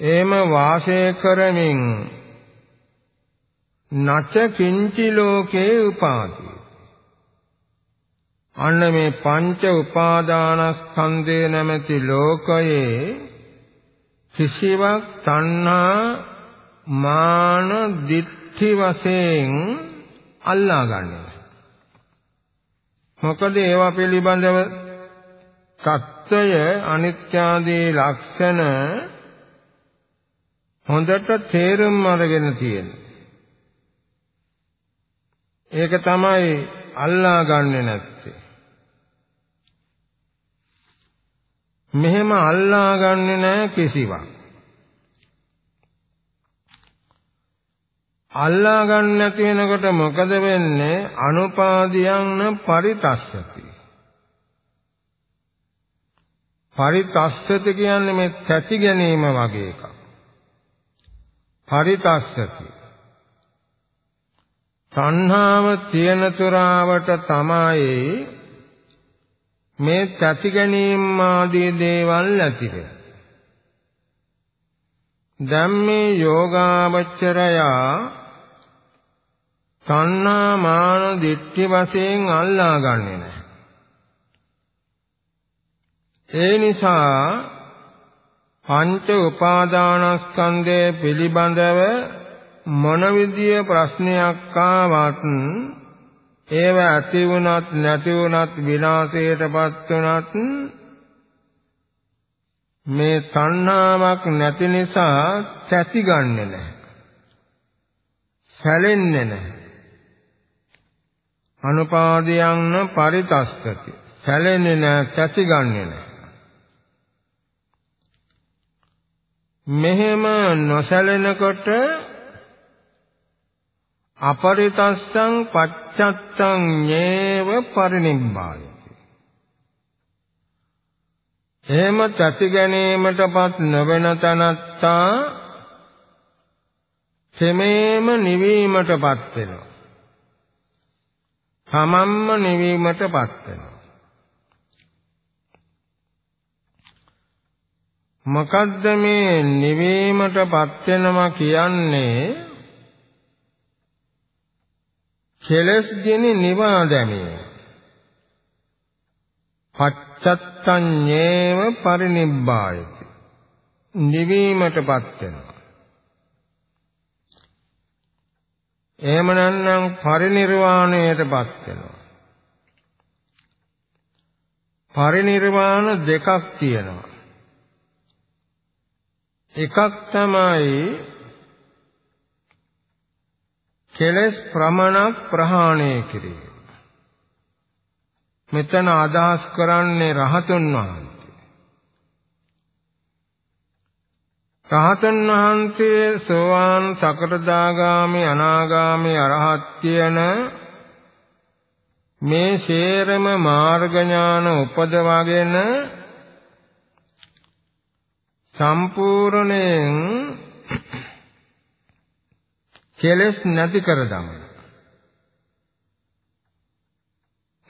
S1: එම වාසය කරමින් නච කිංචි ලෝකේ උපාදී. අන්න මේ පංච උපාදානස්කන්ධය නැමැති ලෝකයේ කිසිවක් තණ්හා මාන දිට්ඨි වශයෙන් අල්ලා ගන්නවා. මොකද ඒවා පිළිබඳව සත්‍යය අනිත්‍ය ආදී ලක්ෂණ හොඳට තේරුම් අරගෙන තියෙනවා. ඒක තමයි අල්ලා ගන්නෙ නැත්තේ. මෙහෙම අල්ලා ගන්නෙ නෑ කිසිවක්. අල්ලා ගන්න නැති වෙනකොට මොකද වෙන්නේ? අනුපාදියං පරිතස්සති. පරිතස්සති කියන්නේ මේ තැති ගැනීම වගේ එකක්. පරිතස්සති. තණ්හාව තියෙන තුරාවට තමයි මේ තැති ගැනීම ආදී දේවල් ඇති වෙන්නේ. දැන් මේ යෝගාවචරයා තණ්හා මාන දිට්ඨි වශයෙන් අල්ලා ගන්නෙ නැහැ. ඒ නිසා පංච උපාදානස්කන්ධය පිළිබඳව මොන විදිය ප්‍රශ්නයක් ආවත් ඒව ඇති වුණත් නැති වුණත් විනාශයටපත් වුණත් මේ තණ්හාවක් නැති නිසා තැති ගන්නෙ නැහැ. සැලෙන්නේ නැහැ. අනුපාදයන් පරිතස්සති. සැලෙන්නේ නැහැ, තැති ගන්නෙ නැහැ. මෙහෙම නොසැලෙනකොට අපරිතස්සං පච්චත්තං ඤේව පරිනිම්බායති. එහෙම තති ගැනීමටපත් නොවන තනත්තා සෙමේම නිවීමටපත් වෙනවා. තමන්ම නිවීමටපත් වෙනවා. මොකද්ද මේ නිවීමටපත් වෙනවා කියන්නේ කෙලස් ගෙන නිවා දැමීම. පච්චත්තඤ්ඤේව පරිනිබ්බායති. නිවීමටපත් වෙනවා. එහෙම නැත්නම් පරිනිර්වාණයටපත් වෙනවා. පරිනිර්වාණ දෙකක් තියෙනවා. එකක් තමයි කෙලස් ප්‍රමණක් ප්‍රහාණය කිරීම. මෙතන අදහස් කරන්නේ රහතුන් වහන්සේ. රහතන් වහන්සේ සෝවාන් සකටදාගාමි අනාගාමි අරහත් කියන මේ ශේරම මාර්ග ඥාන උපදවාගෙන සම්පූර්ණයෙන් කෙලෙස් නැති කර දමන.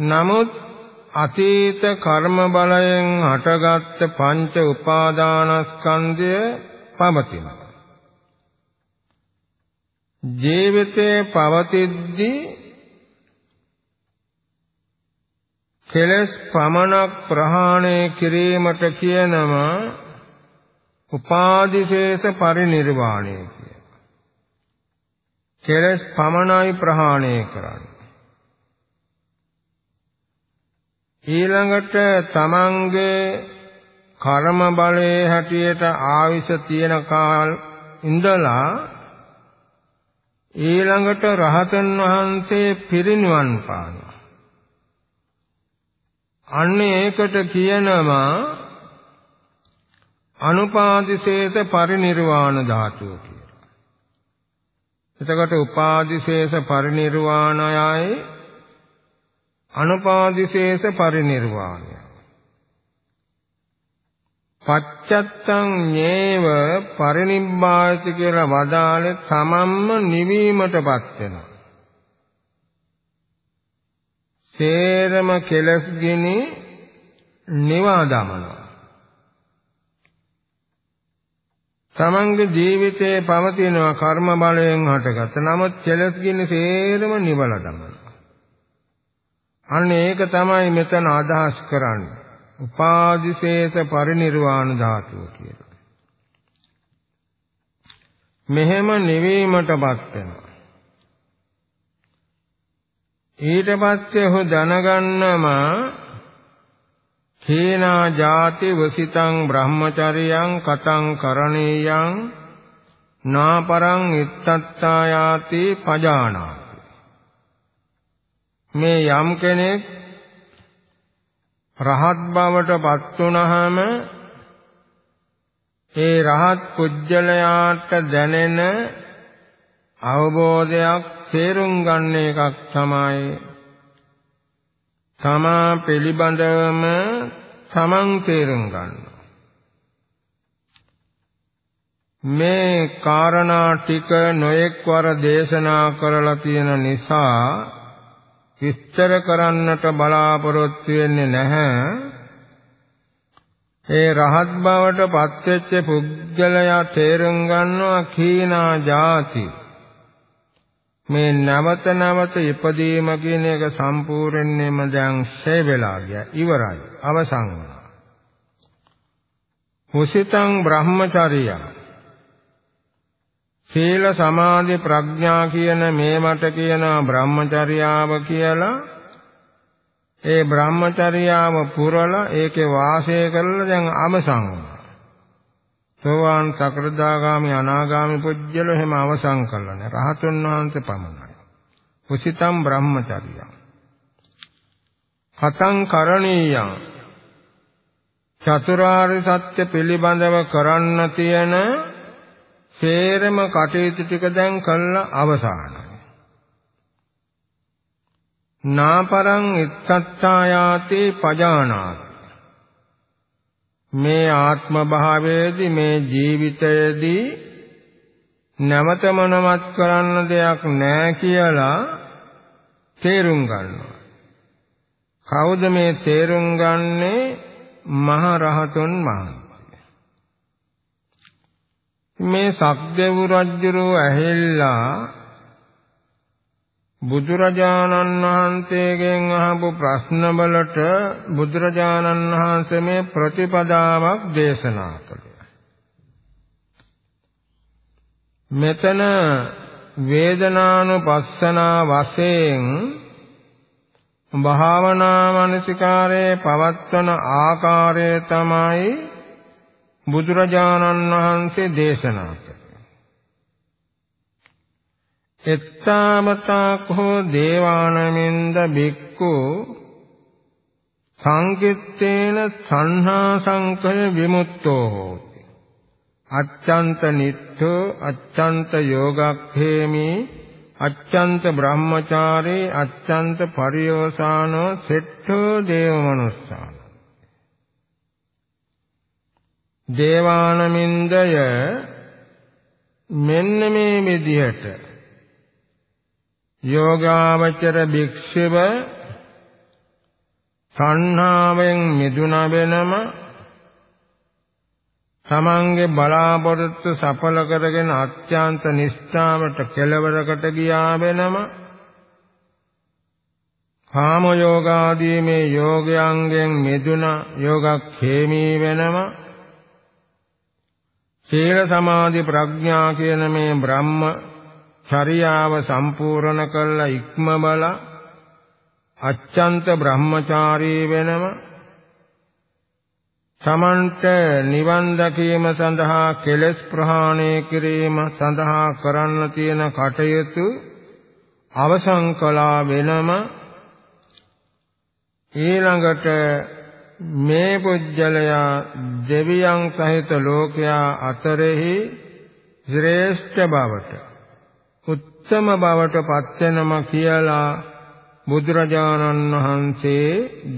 S1: නමුත් අතීත කර්ම බලයෙන් හටගත් පංච උපාදානස්කන්ධය පවතිනවා. ජීවිතේ පවතිද්දී කෙලස් පමණක් ප්‍රහාණය කිරීමට කියනවා උපාදිශේෂ පරිනිර්වාණය කෙලස් පමණයි ප්‍රහාණය කරන්නේ. ඊළඟට තමන්ගේ කර්ම බලයේ හැටියට ආවිස තියෙන කාල ඉඳලා ඊළඟට රහතන් වහන්සේ පිරිනිවන් පානවා. අන්න ඒකට කියනවා අනුපාදිශේෂ පරිනිර්වාණ ධාතුව එතකොට උපාදිශේෂ පරිනිර්වාණයයි අනුපාදිශේෂ පරිනිර්වාණය. පච්චත්තං නේව පරිනිබ්බායති කියලා වදාළේ තමන්ම නිවීමටපත් වෙනවා. සේරම කෙලස් ගිනි නිවා දමනවා. තමන්ගේ ජීවිතයේ පවතිනවා කර්ම බලයෙන් හටගත්ත. නමුත් කෙලස් ගින්නේ සේරම නිවල තමයි. අන්න ඒක තමයි මෙතන අදහස් කරන්නේ. උපාදිශේෂ පරිනිර්වාණ ධාතුව කියලා. මෙහෙම නිවීමටපත් වෙනවා. ඊට පස්සේ ඔහු දැනගන්නම කේනා ජාති වසිතං බ්‍රහ්මචරියං කතං කරණීයං නාපරං ඉත්තත්තායාති පජානාති. මේ යම් කෙනෙක් රහත් බවට පත් වුනහම ඒ රහත් පුජ්‍යලයාට දැනෙන අවබෝධයක් තේරුම් ගන්න එකක් තමයි තමා පිළිබඳවම තමන් තේරුම් ගන්නවා මේ කාරණා ටික නොඑක් වර දේශනා කරලා තියෙන නිසා විස්තර කරන්නට බලාපොරොත්තු වෙන්නේ නැහැ. ඒ රහත් බවට පත්වෙච්ච පුද්ගලයා තේරුම් ගන්නවා කීනා ಜಾති මේ නැවත නැවත ඉපදීම කියන එක සම්පූර්ණයෙන්ම දැන් ෂේ වෙලා ගියා. ඉවරයි. අවසන් වුණා. මුසිතං බ්‍රහ්මචර්යය සීල සමාධි ප්‍රඥා කියන මේවට කියන බ්‍රහ්මචර්යාව කියලා ඒ බ්‍රහ්මචර්යාව පුරලා ඒකේ වාසය කරලා දැන් අවසන් වුණා. සෝවාන් සකෘදාගාමි අනාගාමි පුජ්‍යල එහෙම අවසන් කළා නේ රහතුන් වහන්සේ පමණයි. කුසිතම් බ්‍රහ්මචර්යං. කතං කරණීයං චතුරාර්ය සත්‍ය පිළිබඳව කරන්න තියෙන සේරම කටයුතු ටික දැන් කළා අවසానයි. නාපරං ඉත්තත්තායාති පජානාති මේ ආත්ම භාවයේදී මේ ජීවිතයේදී නැවත මොනවත් කරන්න දෙයක් නැහැ කියලා තේරුම් ගන්නවා. කවුද මේ තේරුම් ගන්නේ? මහ රහතුන් වහන්සේ. මේ සක්දේව රජුරෝ ඇහෙල්ලා බුදුරජාණන් වහන්සේගෙන් අහපු ප්‍රශ්න වලට බුදුරජාණන් වහන්සේ මේ ප්‍රතිපදාවක් දේශනා කළා. මෙතන වේදනානුපස්සනා වශයෙන් භාවනා මනසිකාරයේ පවත්වන ආකාරය තමයි බුදුරජාණන් වහන්සේ දේශනා කළේ. එත්තාමතා කෝ දේවානමින්ද බික්ඛු සංකිට්ඨේන සංහා සංකය විමුක්තෝ හෝති. අච්ඡන්ත නිට්ඨෝ අච්ඡන්ත යෝගක්ඛේමි අච්ඡන්ත බ්‍රහ්මචාරේ අච්ඡන්ත පරියෝසානෝ සෙට්ඨෝ දේව මනුස්සාන දේවානමින්දය මෙන්න මේ විදිහට යෝගාවචර භික්ෂුව සංහාවෙන් මිදුන වෙනම තමන්ගේ බලාපොරොත්තු සඵල කරගෙන අත්‍යන්ත නිෂ්ඨාවට කෙලවරකට ගියා වෙනම කාම යෝගාදී මේ යෝගයන්ගෙන් මිදුන යෝගක්ඛේමී වෙනම සීල සමාධි ප්‍රඥා කියන මේ බ්‍රහ්ම චර්යාව සම්පූර්ණ කළ ඉක්ම බල අච්ඡන්ත බ්‍රහ්මචාරී වෙනම සමන්ත නිවන් දැකීම සඳහා කෙලෙස් ප්‍රහාණය කිරීම සඳහා කරන්න තියෙන කටයුතු අවසන් කළා වෙනම ඊළඟට මේ පුජ්‍යලයා දෙවියන් සහිත ලෝකයා අතරෙහි ශ්‍රේෂ්ඨ බවට උත්තම බවට පත් වෙනම කියලා බුදුරජාණන් වහන්සේ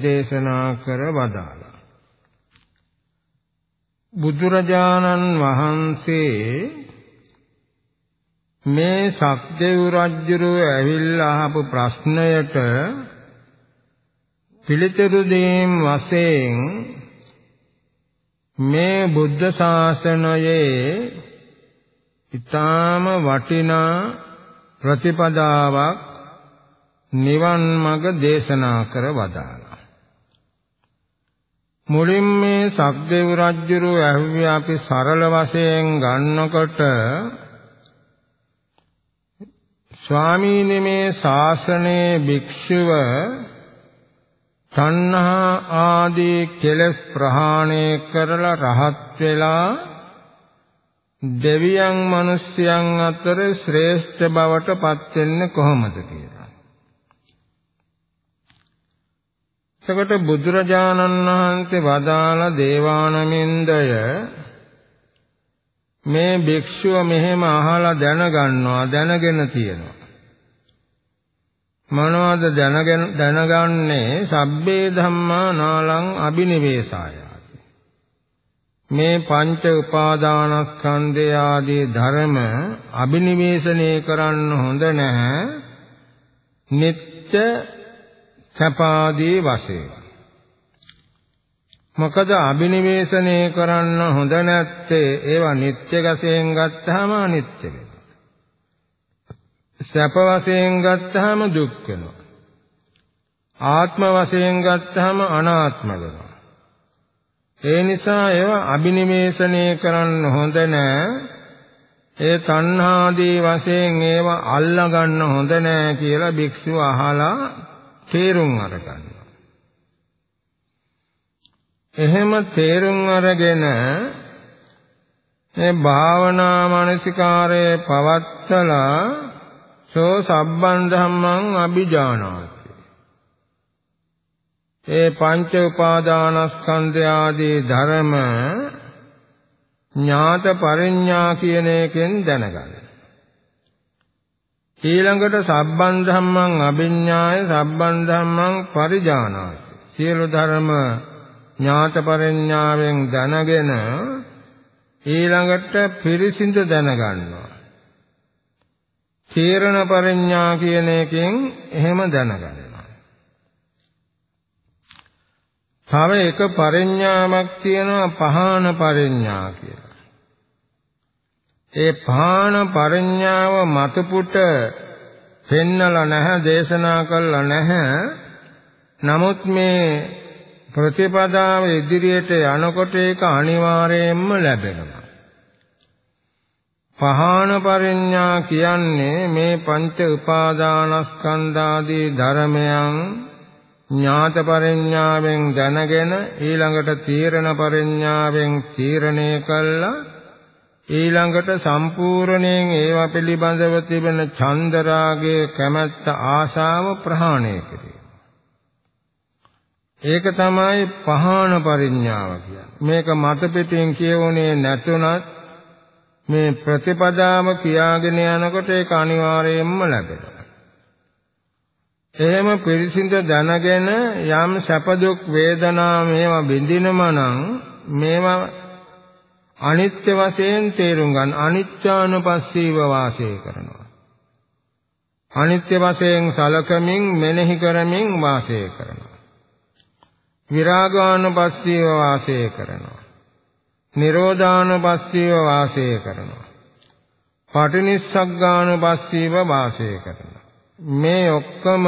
S1: දේශනා කර වදාළා. බුදුරජාණන් වහන්සේ මේ සක්දේව රජුරෝ ඇවිල්ලා අහපු ප්‍රශ්නයට පිළිතුරු දීම් වශයෙන් මේ බුද්ධ ශාසනයේ ඊටාම වටිනා ප්‍රතිපදාවක් නිවන් මඟ දේශනා කර වදාළා. මුලින් මේ සක්දේව රජුරු ඇහුවේ අපි සරල වශයෙන් ගන්නකොට ස්වාමීනි මේ ශාසනයේ භික්ෂුව තණ්හා ආදී කෙලෙස් ප්‍රහාණය කරලා රහත් වෙලා දෙවියන් මිනිස්යන් අතර ශ්‍රේෂ්ඨ බවට පත් වෙන්නේ කොහොමද කියලා. එතකොට බුදුරජාණන් වහන්සේ වදාළ දේවානමින්දය මේ භික්ෂුව මෙහෙම අහලා දැනගන්නවා දැනගෙන තියෙනවා. මොනවද දැනගෙන දැනගන්නේ සබ්බේ ධම්මා නාලං අබිනිවේසාය මේ පංච උපාදානස්කන්ධය ආදී ධර්ම අබිනිවේෂණය කරන්න හොඳ නැහැ. නිත්‍ය සපාදී වශයෙන්. මොකද අබිනිවේෂණය කරන්න හොඳ නැත්තේ ඒවා නිත්‍ය වශයෙන් ගත්තාම අනිත්‍ය වෙනවා. සැප වශයෙන් ගත්තාම දුක් වෙනවා. ආත්ම වශයෙන් ගත්තාම අනාත්ම වෙනවා. ඒ නිසා ඒවා අබිනිවේෂණය කරන්න හොඳ නෑ. ඒ තණ්හාදී වශයෙන් ඒවා අල්ලා ගන්න හොඳ නෑ කියලා භික්ෂුව අහලා තේරුම් අරගන්නවා. එහෙම තේරුම් අරගෙන මේ භාවනා මානසිකාරයේ පවත්තලා සෝ සබ්බන් ධම්මං අபிජානාති ඒ පංච උපාදානස්කන්ධ ආදී ධර්ම ඥාත පරිඥා කියන එකෙන් දැනගන්න. ඊළඟට සබ්බන් ධම්මං අභිඥාය සබ්බන් ධම්මං පරිජානාති. සියලු ධර්ම ඥාත පරිඥාවෙන් දැනගෙන ඊළඟට පිරිසිඳ දැනගන්නවා. තීරණ පරිඥා කියන එකෙන් එහෙම දැනගන්න. තව එක පරිඥාමක් තියෙනවා පහාන පරිඥා කියලා. ඒ පහාන පරිඥාව මතුපුට පෙන්නලා නැහැ දේශනා කළා නැහැ. නමුත් මේ ප්‍රතිපදාව ඉදිරියට යනකොට ඒක අනිවාර්යයෙන්ම ලැබෙනවා. පහාන පරිඥා කියන්නේ මේ පංච උපාදානස්කන්ධාදී ධර්මයන් ඥාත පරිඥාවෙන් දැනගෙන ඊළඟට තීරණ පරිඥාවෙන් තීරණය කළා ඊළඟට සම්පූර්ණයෙන් ඒවා පිළිබඳව තිබෙන චන්දරාගයේ කැමැත්ත ආශාව ප්‍රහාණය කිරීම. ඒක තමයි පහාන පරිඥාව කියන්නේ. මේක මත පිටින් කියවුනේ නැතුණත් මේ ප්‍රතිපදාව කියාගෙන යනකොට ඒක අනිවාර්යයෙන්ම ලැබෙනවා. එහෙම පිරිසිඳ දැනගෙන යම් සැප දුක් වේදනා මේවා බින්දිනම නම් මේවා අනිත්‍ය වශයෙන් තේරුම් ගන්න අනිත්‍යානුපස්සීව වාසය කරනවා. අනිත්‍ය වශයෙන් සලකමින් මෙනෙහි කරමින් වාසය කරනවා. විරාගානුපස්සීව වාසය කරනවා. නිරෝධානුපස්සීව වාසය කරනවා. පටිනිස්සග්ගානුපස්සීව වාසය කරනවා. මේ ඔක්කොම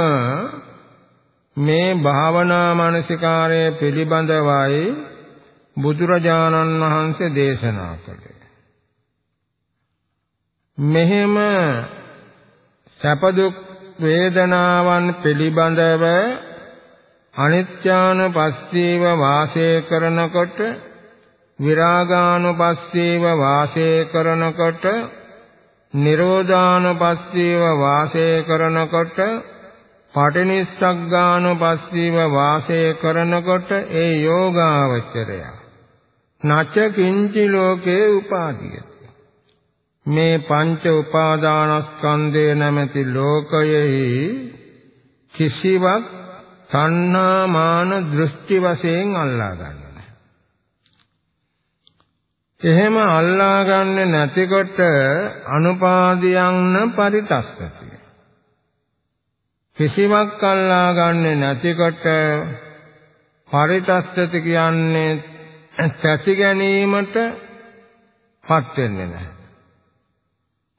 S1: මේ භාවනා මානසිකාරය පිළිබඳවයි බුදුරජාණන් වහන්සේ දේශනා කළේ. මෙහෙම සැප දුක් වේදනාවන් පිළිබඳව අනිත්‍යානුපස්සීව වාසය කරනකොට විරාගානුපස්සීව වාසය කරනකොට නිරෝධානුපස්සීව වාසය කරනකොට පටිනිස්සග්ගානුපස්සීව වාසය කරනකොට ඒ යෝගාවචරය. නච කිංචි ලෝකේ උපාදීයති. මේ පංච උපාදානස්කන්ධය නැමැති ලෝකයෙහි කිසිවක් තණ්හා මාන දෘෂ්ටි වශයෙන් අල්ලා ගන්න එහෙම අල්ලා ගන්න නැතිකොට අනුපාදියන්න පරිතස්සති. කිසිවක් අල්ලා ගන්න නැතිකොට පරිතස්සති කියන්නේ තැති ගැනීමට පත් වෙන්නේ නැහැ.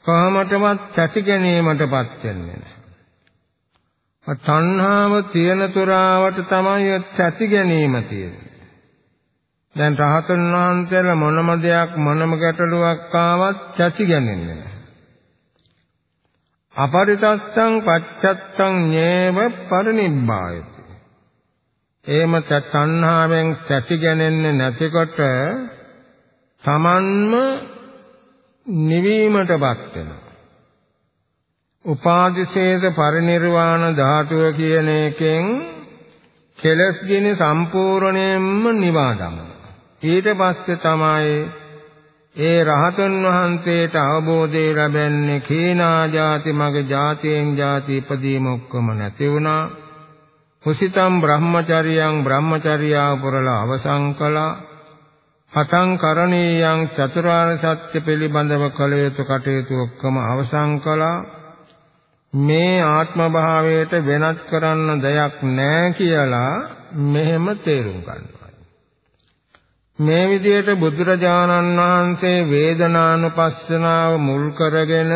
S1: කොහොමදවත් තැති ගැනීමටපත් වෙන්නේ නැහැ. තණ්හාව තියෙන තුරාවට තමයි ඇති ගැනීම තියෙන්නේ. දැන් රහතන් වහන්සේලා මොනම දෙයක් මොනම ගැටලුවක් ආවත් ඇති ගැනෙන්නේ නැහැ. අපරිතස්සං පච්චත්තං නේව පරිනිබ්බායති. එහෙම තණ්හාවෙන් ඇති ගැනෙන්නේ නැතිකොට තමන්ම නිවීමටපත් වෙනවා. උපාදිශේෂ පරිනිර්වාණ ධාතුව කියන එකෙන් කෙලස් ගිනි සම්පූර්ණයෙන්ම නිවා දමනවා. ඊට පස්සේ තමයි ඒ රහතන් වහන්සේට අවබෝධය ලැබෙන්නේ කීනා જાති මගේ જાතියෙන් જાති ඉදීම ඔක්කොම නැති වුණා. කුසිතම් බ්‍රහ්මචර්යයන් බ්‍රහ්මචර්යාව පුරලා අවසන් කළා. හතං කරණීයන් චතුරාර්ය සත්‍ය පිළිබඳව කළ යුතු කටයුතු ඔක්කොම අවසන් කළා. මේ ආත්ම භාවයට වෙනස් කරන්න දෙයක් නැහැ කියලා මෙහෙම තේරුම් ගන්න. මේ විදිහට බුදුරජාණන් වහන්සේ වේදනානුපස්සනාව මුල් කරගෙන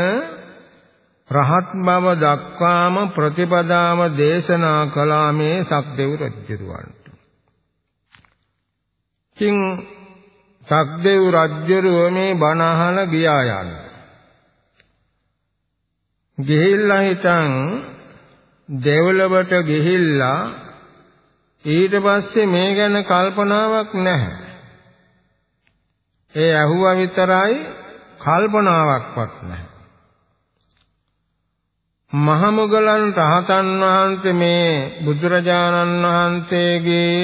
S1: රහත් බව දක්වාම ප්‍රතිපදාව දේශනා කළා මේ සක්දෙව් රජුරවන්ට. කිං සක්දෙව් රජුරුව මේ බණ අහලා ගියා යන්නේ. ගිහිල්ලා හිටන් දෙවලවට ගිහිල්ලා ඊට පස්සේ මේ ගැන කල්පනාවක් නැහැ. ඒ ඇහුවා විතරයි කල්පනාවක්වත් නැහැ. මහමුගලන් රහතන් වහන්සේ මේ බුදුරජාණන් වහන්සේගේ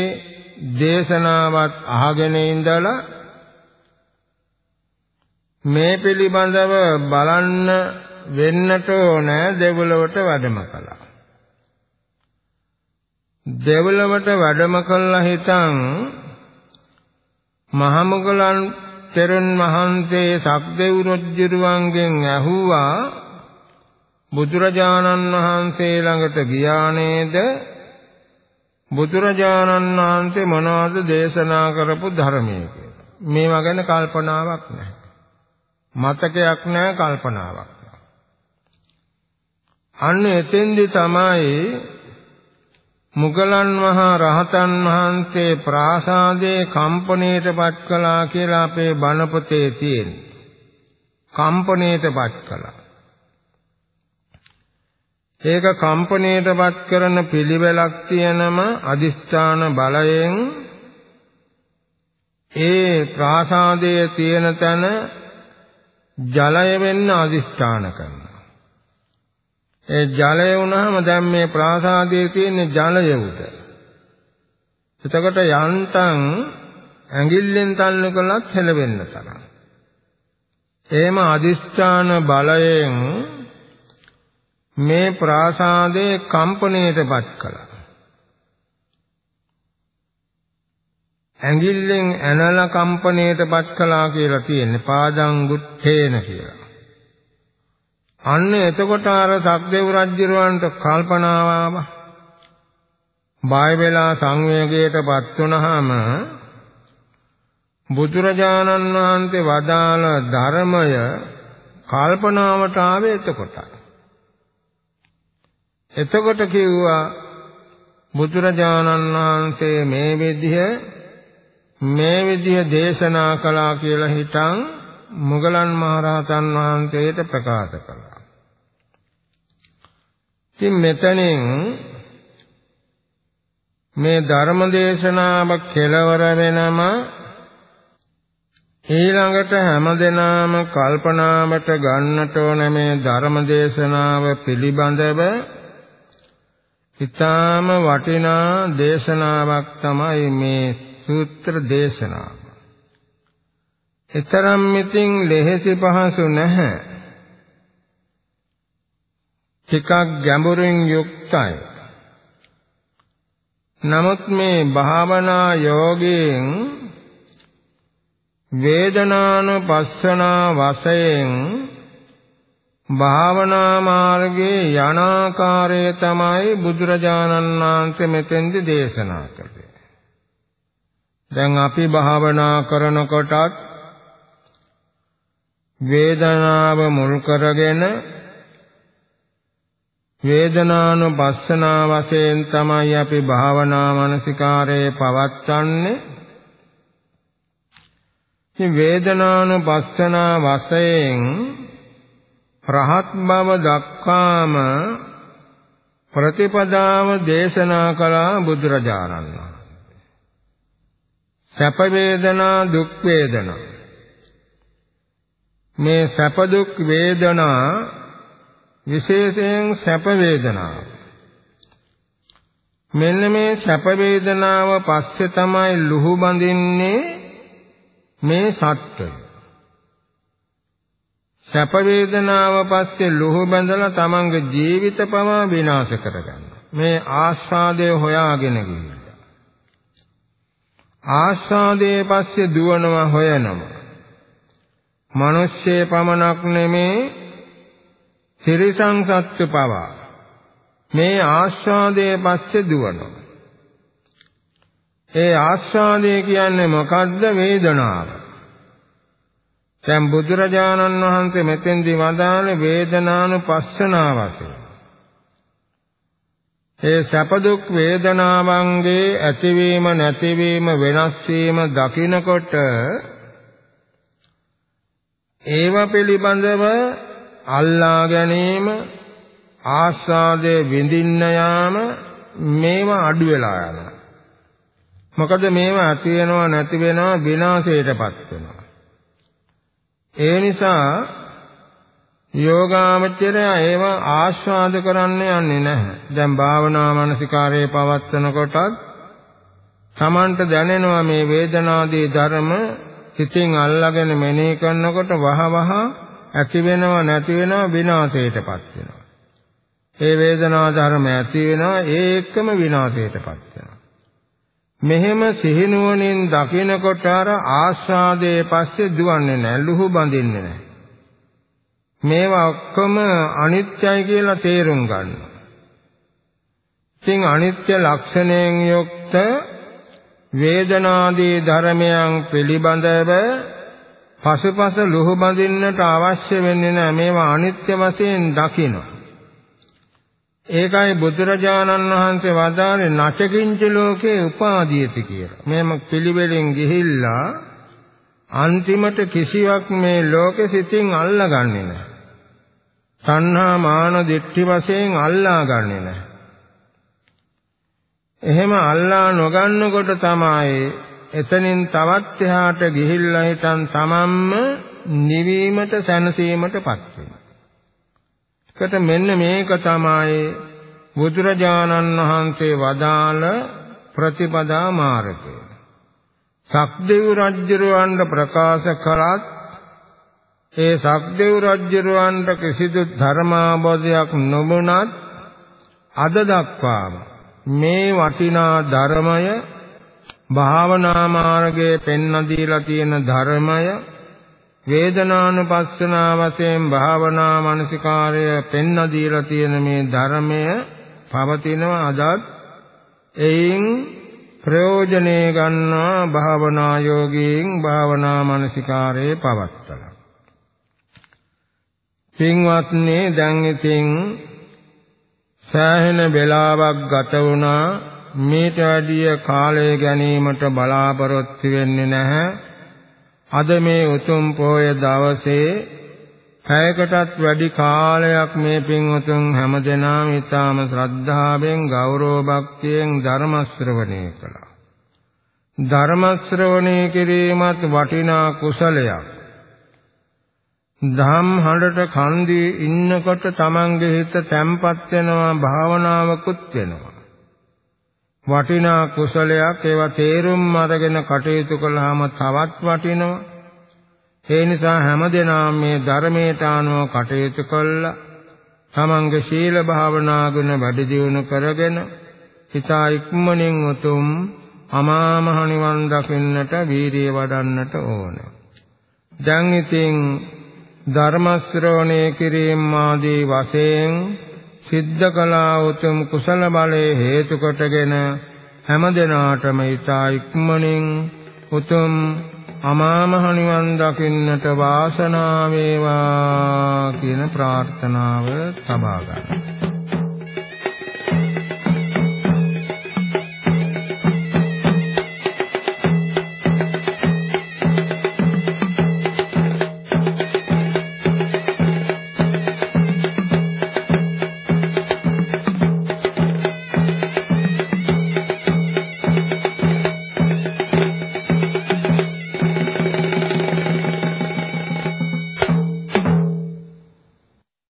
S1: දේශනාවත් අහගෙන ඉඳලා මේ පිළිබඳව බලන්න වෙන්නට ඕන දෙවලවට වැඩම කළා. දෙවලවට වැඩම කළා හිතන් මහමුගලන් තෙරුන් වහන්සේ සක්දෙව් රජුරුවන්ගෙන් ඇහුවා බුදුරජාණන් වහන්සේ ළඟට ගියා නේද බුදුරජාණන් වහන්සේ මොනවද දේශනා කරපු ධර්මයේ කියලා. මේවා ගැන කල්පනාවක් නැහැ. මතකයක් නැහැ කල්පනාවක්. අන්න එතෙන්දි තමයි මුගලන් මහා රහතන් වහන්සේ ප්‍රාසාදයේ කම්පණයටපත් කළා කියලා අපේ බණ පොතේ තියෙන. කම්පණයටපත් කළා. ඒක කම්පණයටපත් කරන පිළිවෙලක් තියෙනම අදිස්ථාන බලයෙන් ඒ ප්‍රාසාදයේ තියෙන තැන ජලය වෙන්න අදිස්ථාන කරනවා. ඒ ජලය වුණාම දැන් මේ ප්‍රාසාදයේ තියෙන ජලය උඩ. එතකොට යන්තම් ඇඟිල්ලෙන් තල්ලු කළත් හෙලවෙන්න තරම්. එහෙම අදිස්ථාන බලයෙන් මේ ප්‍රාසාදයේ කම්පණයටපත් කළා. ඇඟිල්ලෙන් ඇනලා කම්පණයටපත් කළා කියලා තියෙන්නේ පාදං ගුට්ඨේන කියලා. අන්න එතකොට අර සක්දේව රජුරවන්ට කල්පනාව ආවා. බය වෙලා සංවේගයටපත් වුනහම බුදුරජාණන් වහන්සේ වදාළ ධර්මය කල්පනාවට ආවේ එතකොටයි. එතකොට කිව්වා බුදුරජාණන් වහන්සේ මේ විදිහ මේ විදිහ දේශනා කළා කියලා හිතන් මුගලන් මහරහතන් වහන්සේට ප්‍රකාශ කළා. ඉතින් මෙතනින් මේ ධර්ම දේශනාව කෙලවර වෙනම ඊළඟට හැමදෙනාම කල්පනාවට ගන්නට ඕන මේ ධර්ම දේශනාව පිළිබඳව ඊටාම වටිනා දේශනාවක් තමයි මේ සූත්‍ර දේශනාව. ඊතරම් මිතින් ලෙහෙසි පහසු නැහැ. ටිකක් ගැඹුරින් යුක්තයි. නමුත් මේ භාවනා යෝගයෙන් වේදනානුපස්සනා වශයෙන් භාවනා මාර්ගයේ යනාකාරය තමයි බුදුරජාණන් වහන්සේ මෙතෙන්දි දේශනා කළේ. දැන් අපි භාවනා කරනකොටත් වේදනාව මුල් කරගෙන වේදනානුපස්සනා වශයෙන් තමයි අපි භාවනා මනසිකාරයේ පවත්වන්නේ. මේ වේදනානුපස්සනා වශයෙන් රහත් බව දක්වාම ප්‍රතිපදාව දේශනා කළා බුදුරජාණන් වහන්සේ. සැප වේදනා දුක් වේදනා මේ සැප දුක් වේදනා විශේෂයෙන් සැප වේදනාව මෙන්න මේ සැප වේදනාව පස්සේ තමයි ලුහු බඳින්නේ මේ සත්‍යය සැප වේදනාව පස්සේ ලුහු බඳලා තමන්ගේ ජීවිත පවා විනාශ කරගන්න. මේ ආස්වාදය හොයාගෙන ගිහිල්ලා. ආස්වාදයේ පස්සේ දුවනවා හොයනවා. මිනිස්සේ පමණක් නෙමේ තිරිසං සත්ත්ව පවා මේ ආස්වාදයේ පස්සේ දුවනවා. ඒ ආස්වාදය කියන්නේ මොකද්ද වේදනාව. දැන් බුදුරජාණන් වහන්සේ මෙතෙන්දී වදාළේ වේදනානුපස්සනාව වශයෙන්. ඒ සැප දුක් වේදනාවන්ගේ ඇතිවීම නැතිවීම වෙනස් වීම දකිනකොට ඒව පිළිබඳව අල්ලා ගැනීම ආස්වාදයේ විඳින්න යාම මේවා අඩු වෙලා යනවා. මොකද මේවා ඇති වෙනවා නැති වෙනවා විනාශයටපත් වෙනවා. ඒ නිසා යෝගාමචරය ඒව ආස්වාද කරන්න යන්නේ නැහැ. දැන් භාවනා මානසිකාරයේ පවත්වන කොටත් Tamanට දැනෙනවා මේ වේදනාදී ධර්ම සිතින් අල්ලාගෙන මෙනෙහි කරනකොට වහ වහ ඇති වෙනව නැති වෙනව විනාශයටපත් වෙනවා. ඒ වේදනා ධර්ම ඇති වෙනවා ඒ එක්කම විනාශයටපත් වෙනවා. මෙහෙම සිහිනුවණින් දකිනකොට අර ආස්වාදයේ පස්සේ දුවන්නේ නැහැ, ලුහු බඳින්නේ නැහැ. මේවා ඔක්කොම අනිත්‍යයි කියලා තේරුම් ගන්නවා. ඉතින් අනිත්‍ය ලක්ෂණයෙන් යුක්ත වේදනාදී ධර්මයන් පිළිබඳව පසුපස ලුහු බඳින්නට අවශ්‍ය වෙන්නේ නැහැ මේවා අනිත්‍ය වශයෙන් දකින්න. ඒකයි බුදුරජාණන් වහන්සේ වදාළේ නචකින්ච ලෝකේ උපාදීයති කියලා. මේම පිළිවෙලින් ගිහිල්ලා අන්තිමට කිසිවක් මේ ලෝකෙ සිතින් අල්ලගන්නේ නැහැ. තණ්හා මාන දිට්ඨි වශයෙන් අල්ලාගන්නේ නැහැ. එහෙම අල්ලා නොගන්නකොට තමයි එතනින් තවත් එහාට ගිහිල්ලා හිටන් තමන්ම නිවීමට සැනසීමටපත් වෙනවා. එකට මෙන්න මේක තමයි බුදුරජාණන් වහන්සේ වදාළ ප්‍රතිපදා මාර්ගය. සක්දෙව් රජුරවන්ට ප්‍රකාශ කරත් ඒ සක්දෙව් රජුරවන්ට කිසිදු ධර්මාබෝධයක් නොබුණත් අද දක්වාම මේ වටිනා ධර්මය භාවනා මාර්ගයේ පෙන්න දීලා තියෙන ධර්මය වේදනානුපස්සනා වශයෙන් භාවනා මානසිකාර්ය පෙන්න දීලා තියෙන මේ ධර්මය පවතිනවා අදත්. එයින් ප්‍රයෝජනේ ගන්නා භාවනා යෝගීන් භාවනා මානසිකාරයේ පවත්තලා පින්වත්නි දැන් ඉතින් සෑහෙන වේලාවක් ගත වුණා. මේට වැඩිය කාලය ගැනීමට බලාපොරොත්තු වෙන්නේ නැහැ. අද මේ උතුම් පොය දවසේ පැයකටත් වැඩි කාලයක් මේ පින්වතුන් හැමදෙනාම ඊටාම ශ්‍රද්ධාවෙන් ගෞරව භක්තියෙන් ධර්ම ශ්‍රවණය කළා. ධර්ම ශ්‍රවණය කිරීමත් වටිනා කුසලයක්. ධම් හඬට කන්දී ඉන්නකොට තමන්ගේ හිත තැම්පත් වෙනවා භාවනාවකුත් වෙනවා. වටිනා කුසලයක් ඒවා තේරුම් අරගෙන කටයුතු කළාම තවත් වටිනවා. ඒ නිසා හැමදෙනාම මේ ධර්මයට අනුව කටයුතු කළා. තමන්ගේ සීල භාවනා ගුණ වැඩි දියුණු කරගෙන හිතා ඉක්මනින් උතුම් අමා මහ නිවන් දකින්නට වීරිය වඩන්නට ඕන. දැන් ඉතින් ධර්ම ශ්‍රවණය කිරීම ආදී වශයෙන් සිද්ධ කළා උතුම් කුසල බලයේ හේතු කොටගෙන හැම දිනාටම ඊතා ඉක්මනින් උතුම් අමා මහ නිවන් දකින්නට වාසනාව වේවා කියන ප්‍රාර්ථනාව සබා ගන්නවා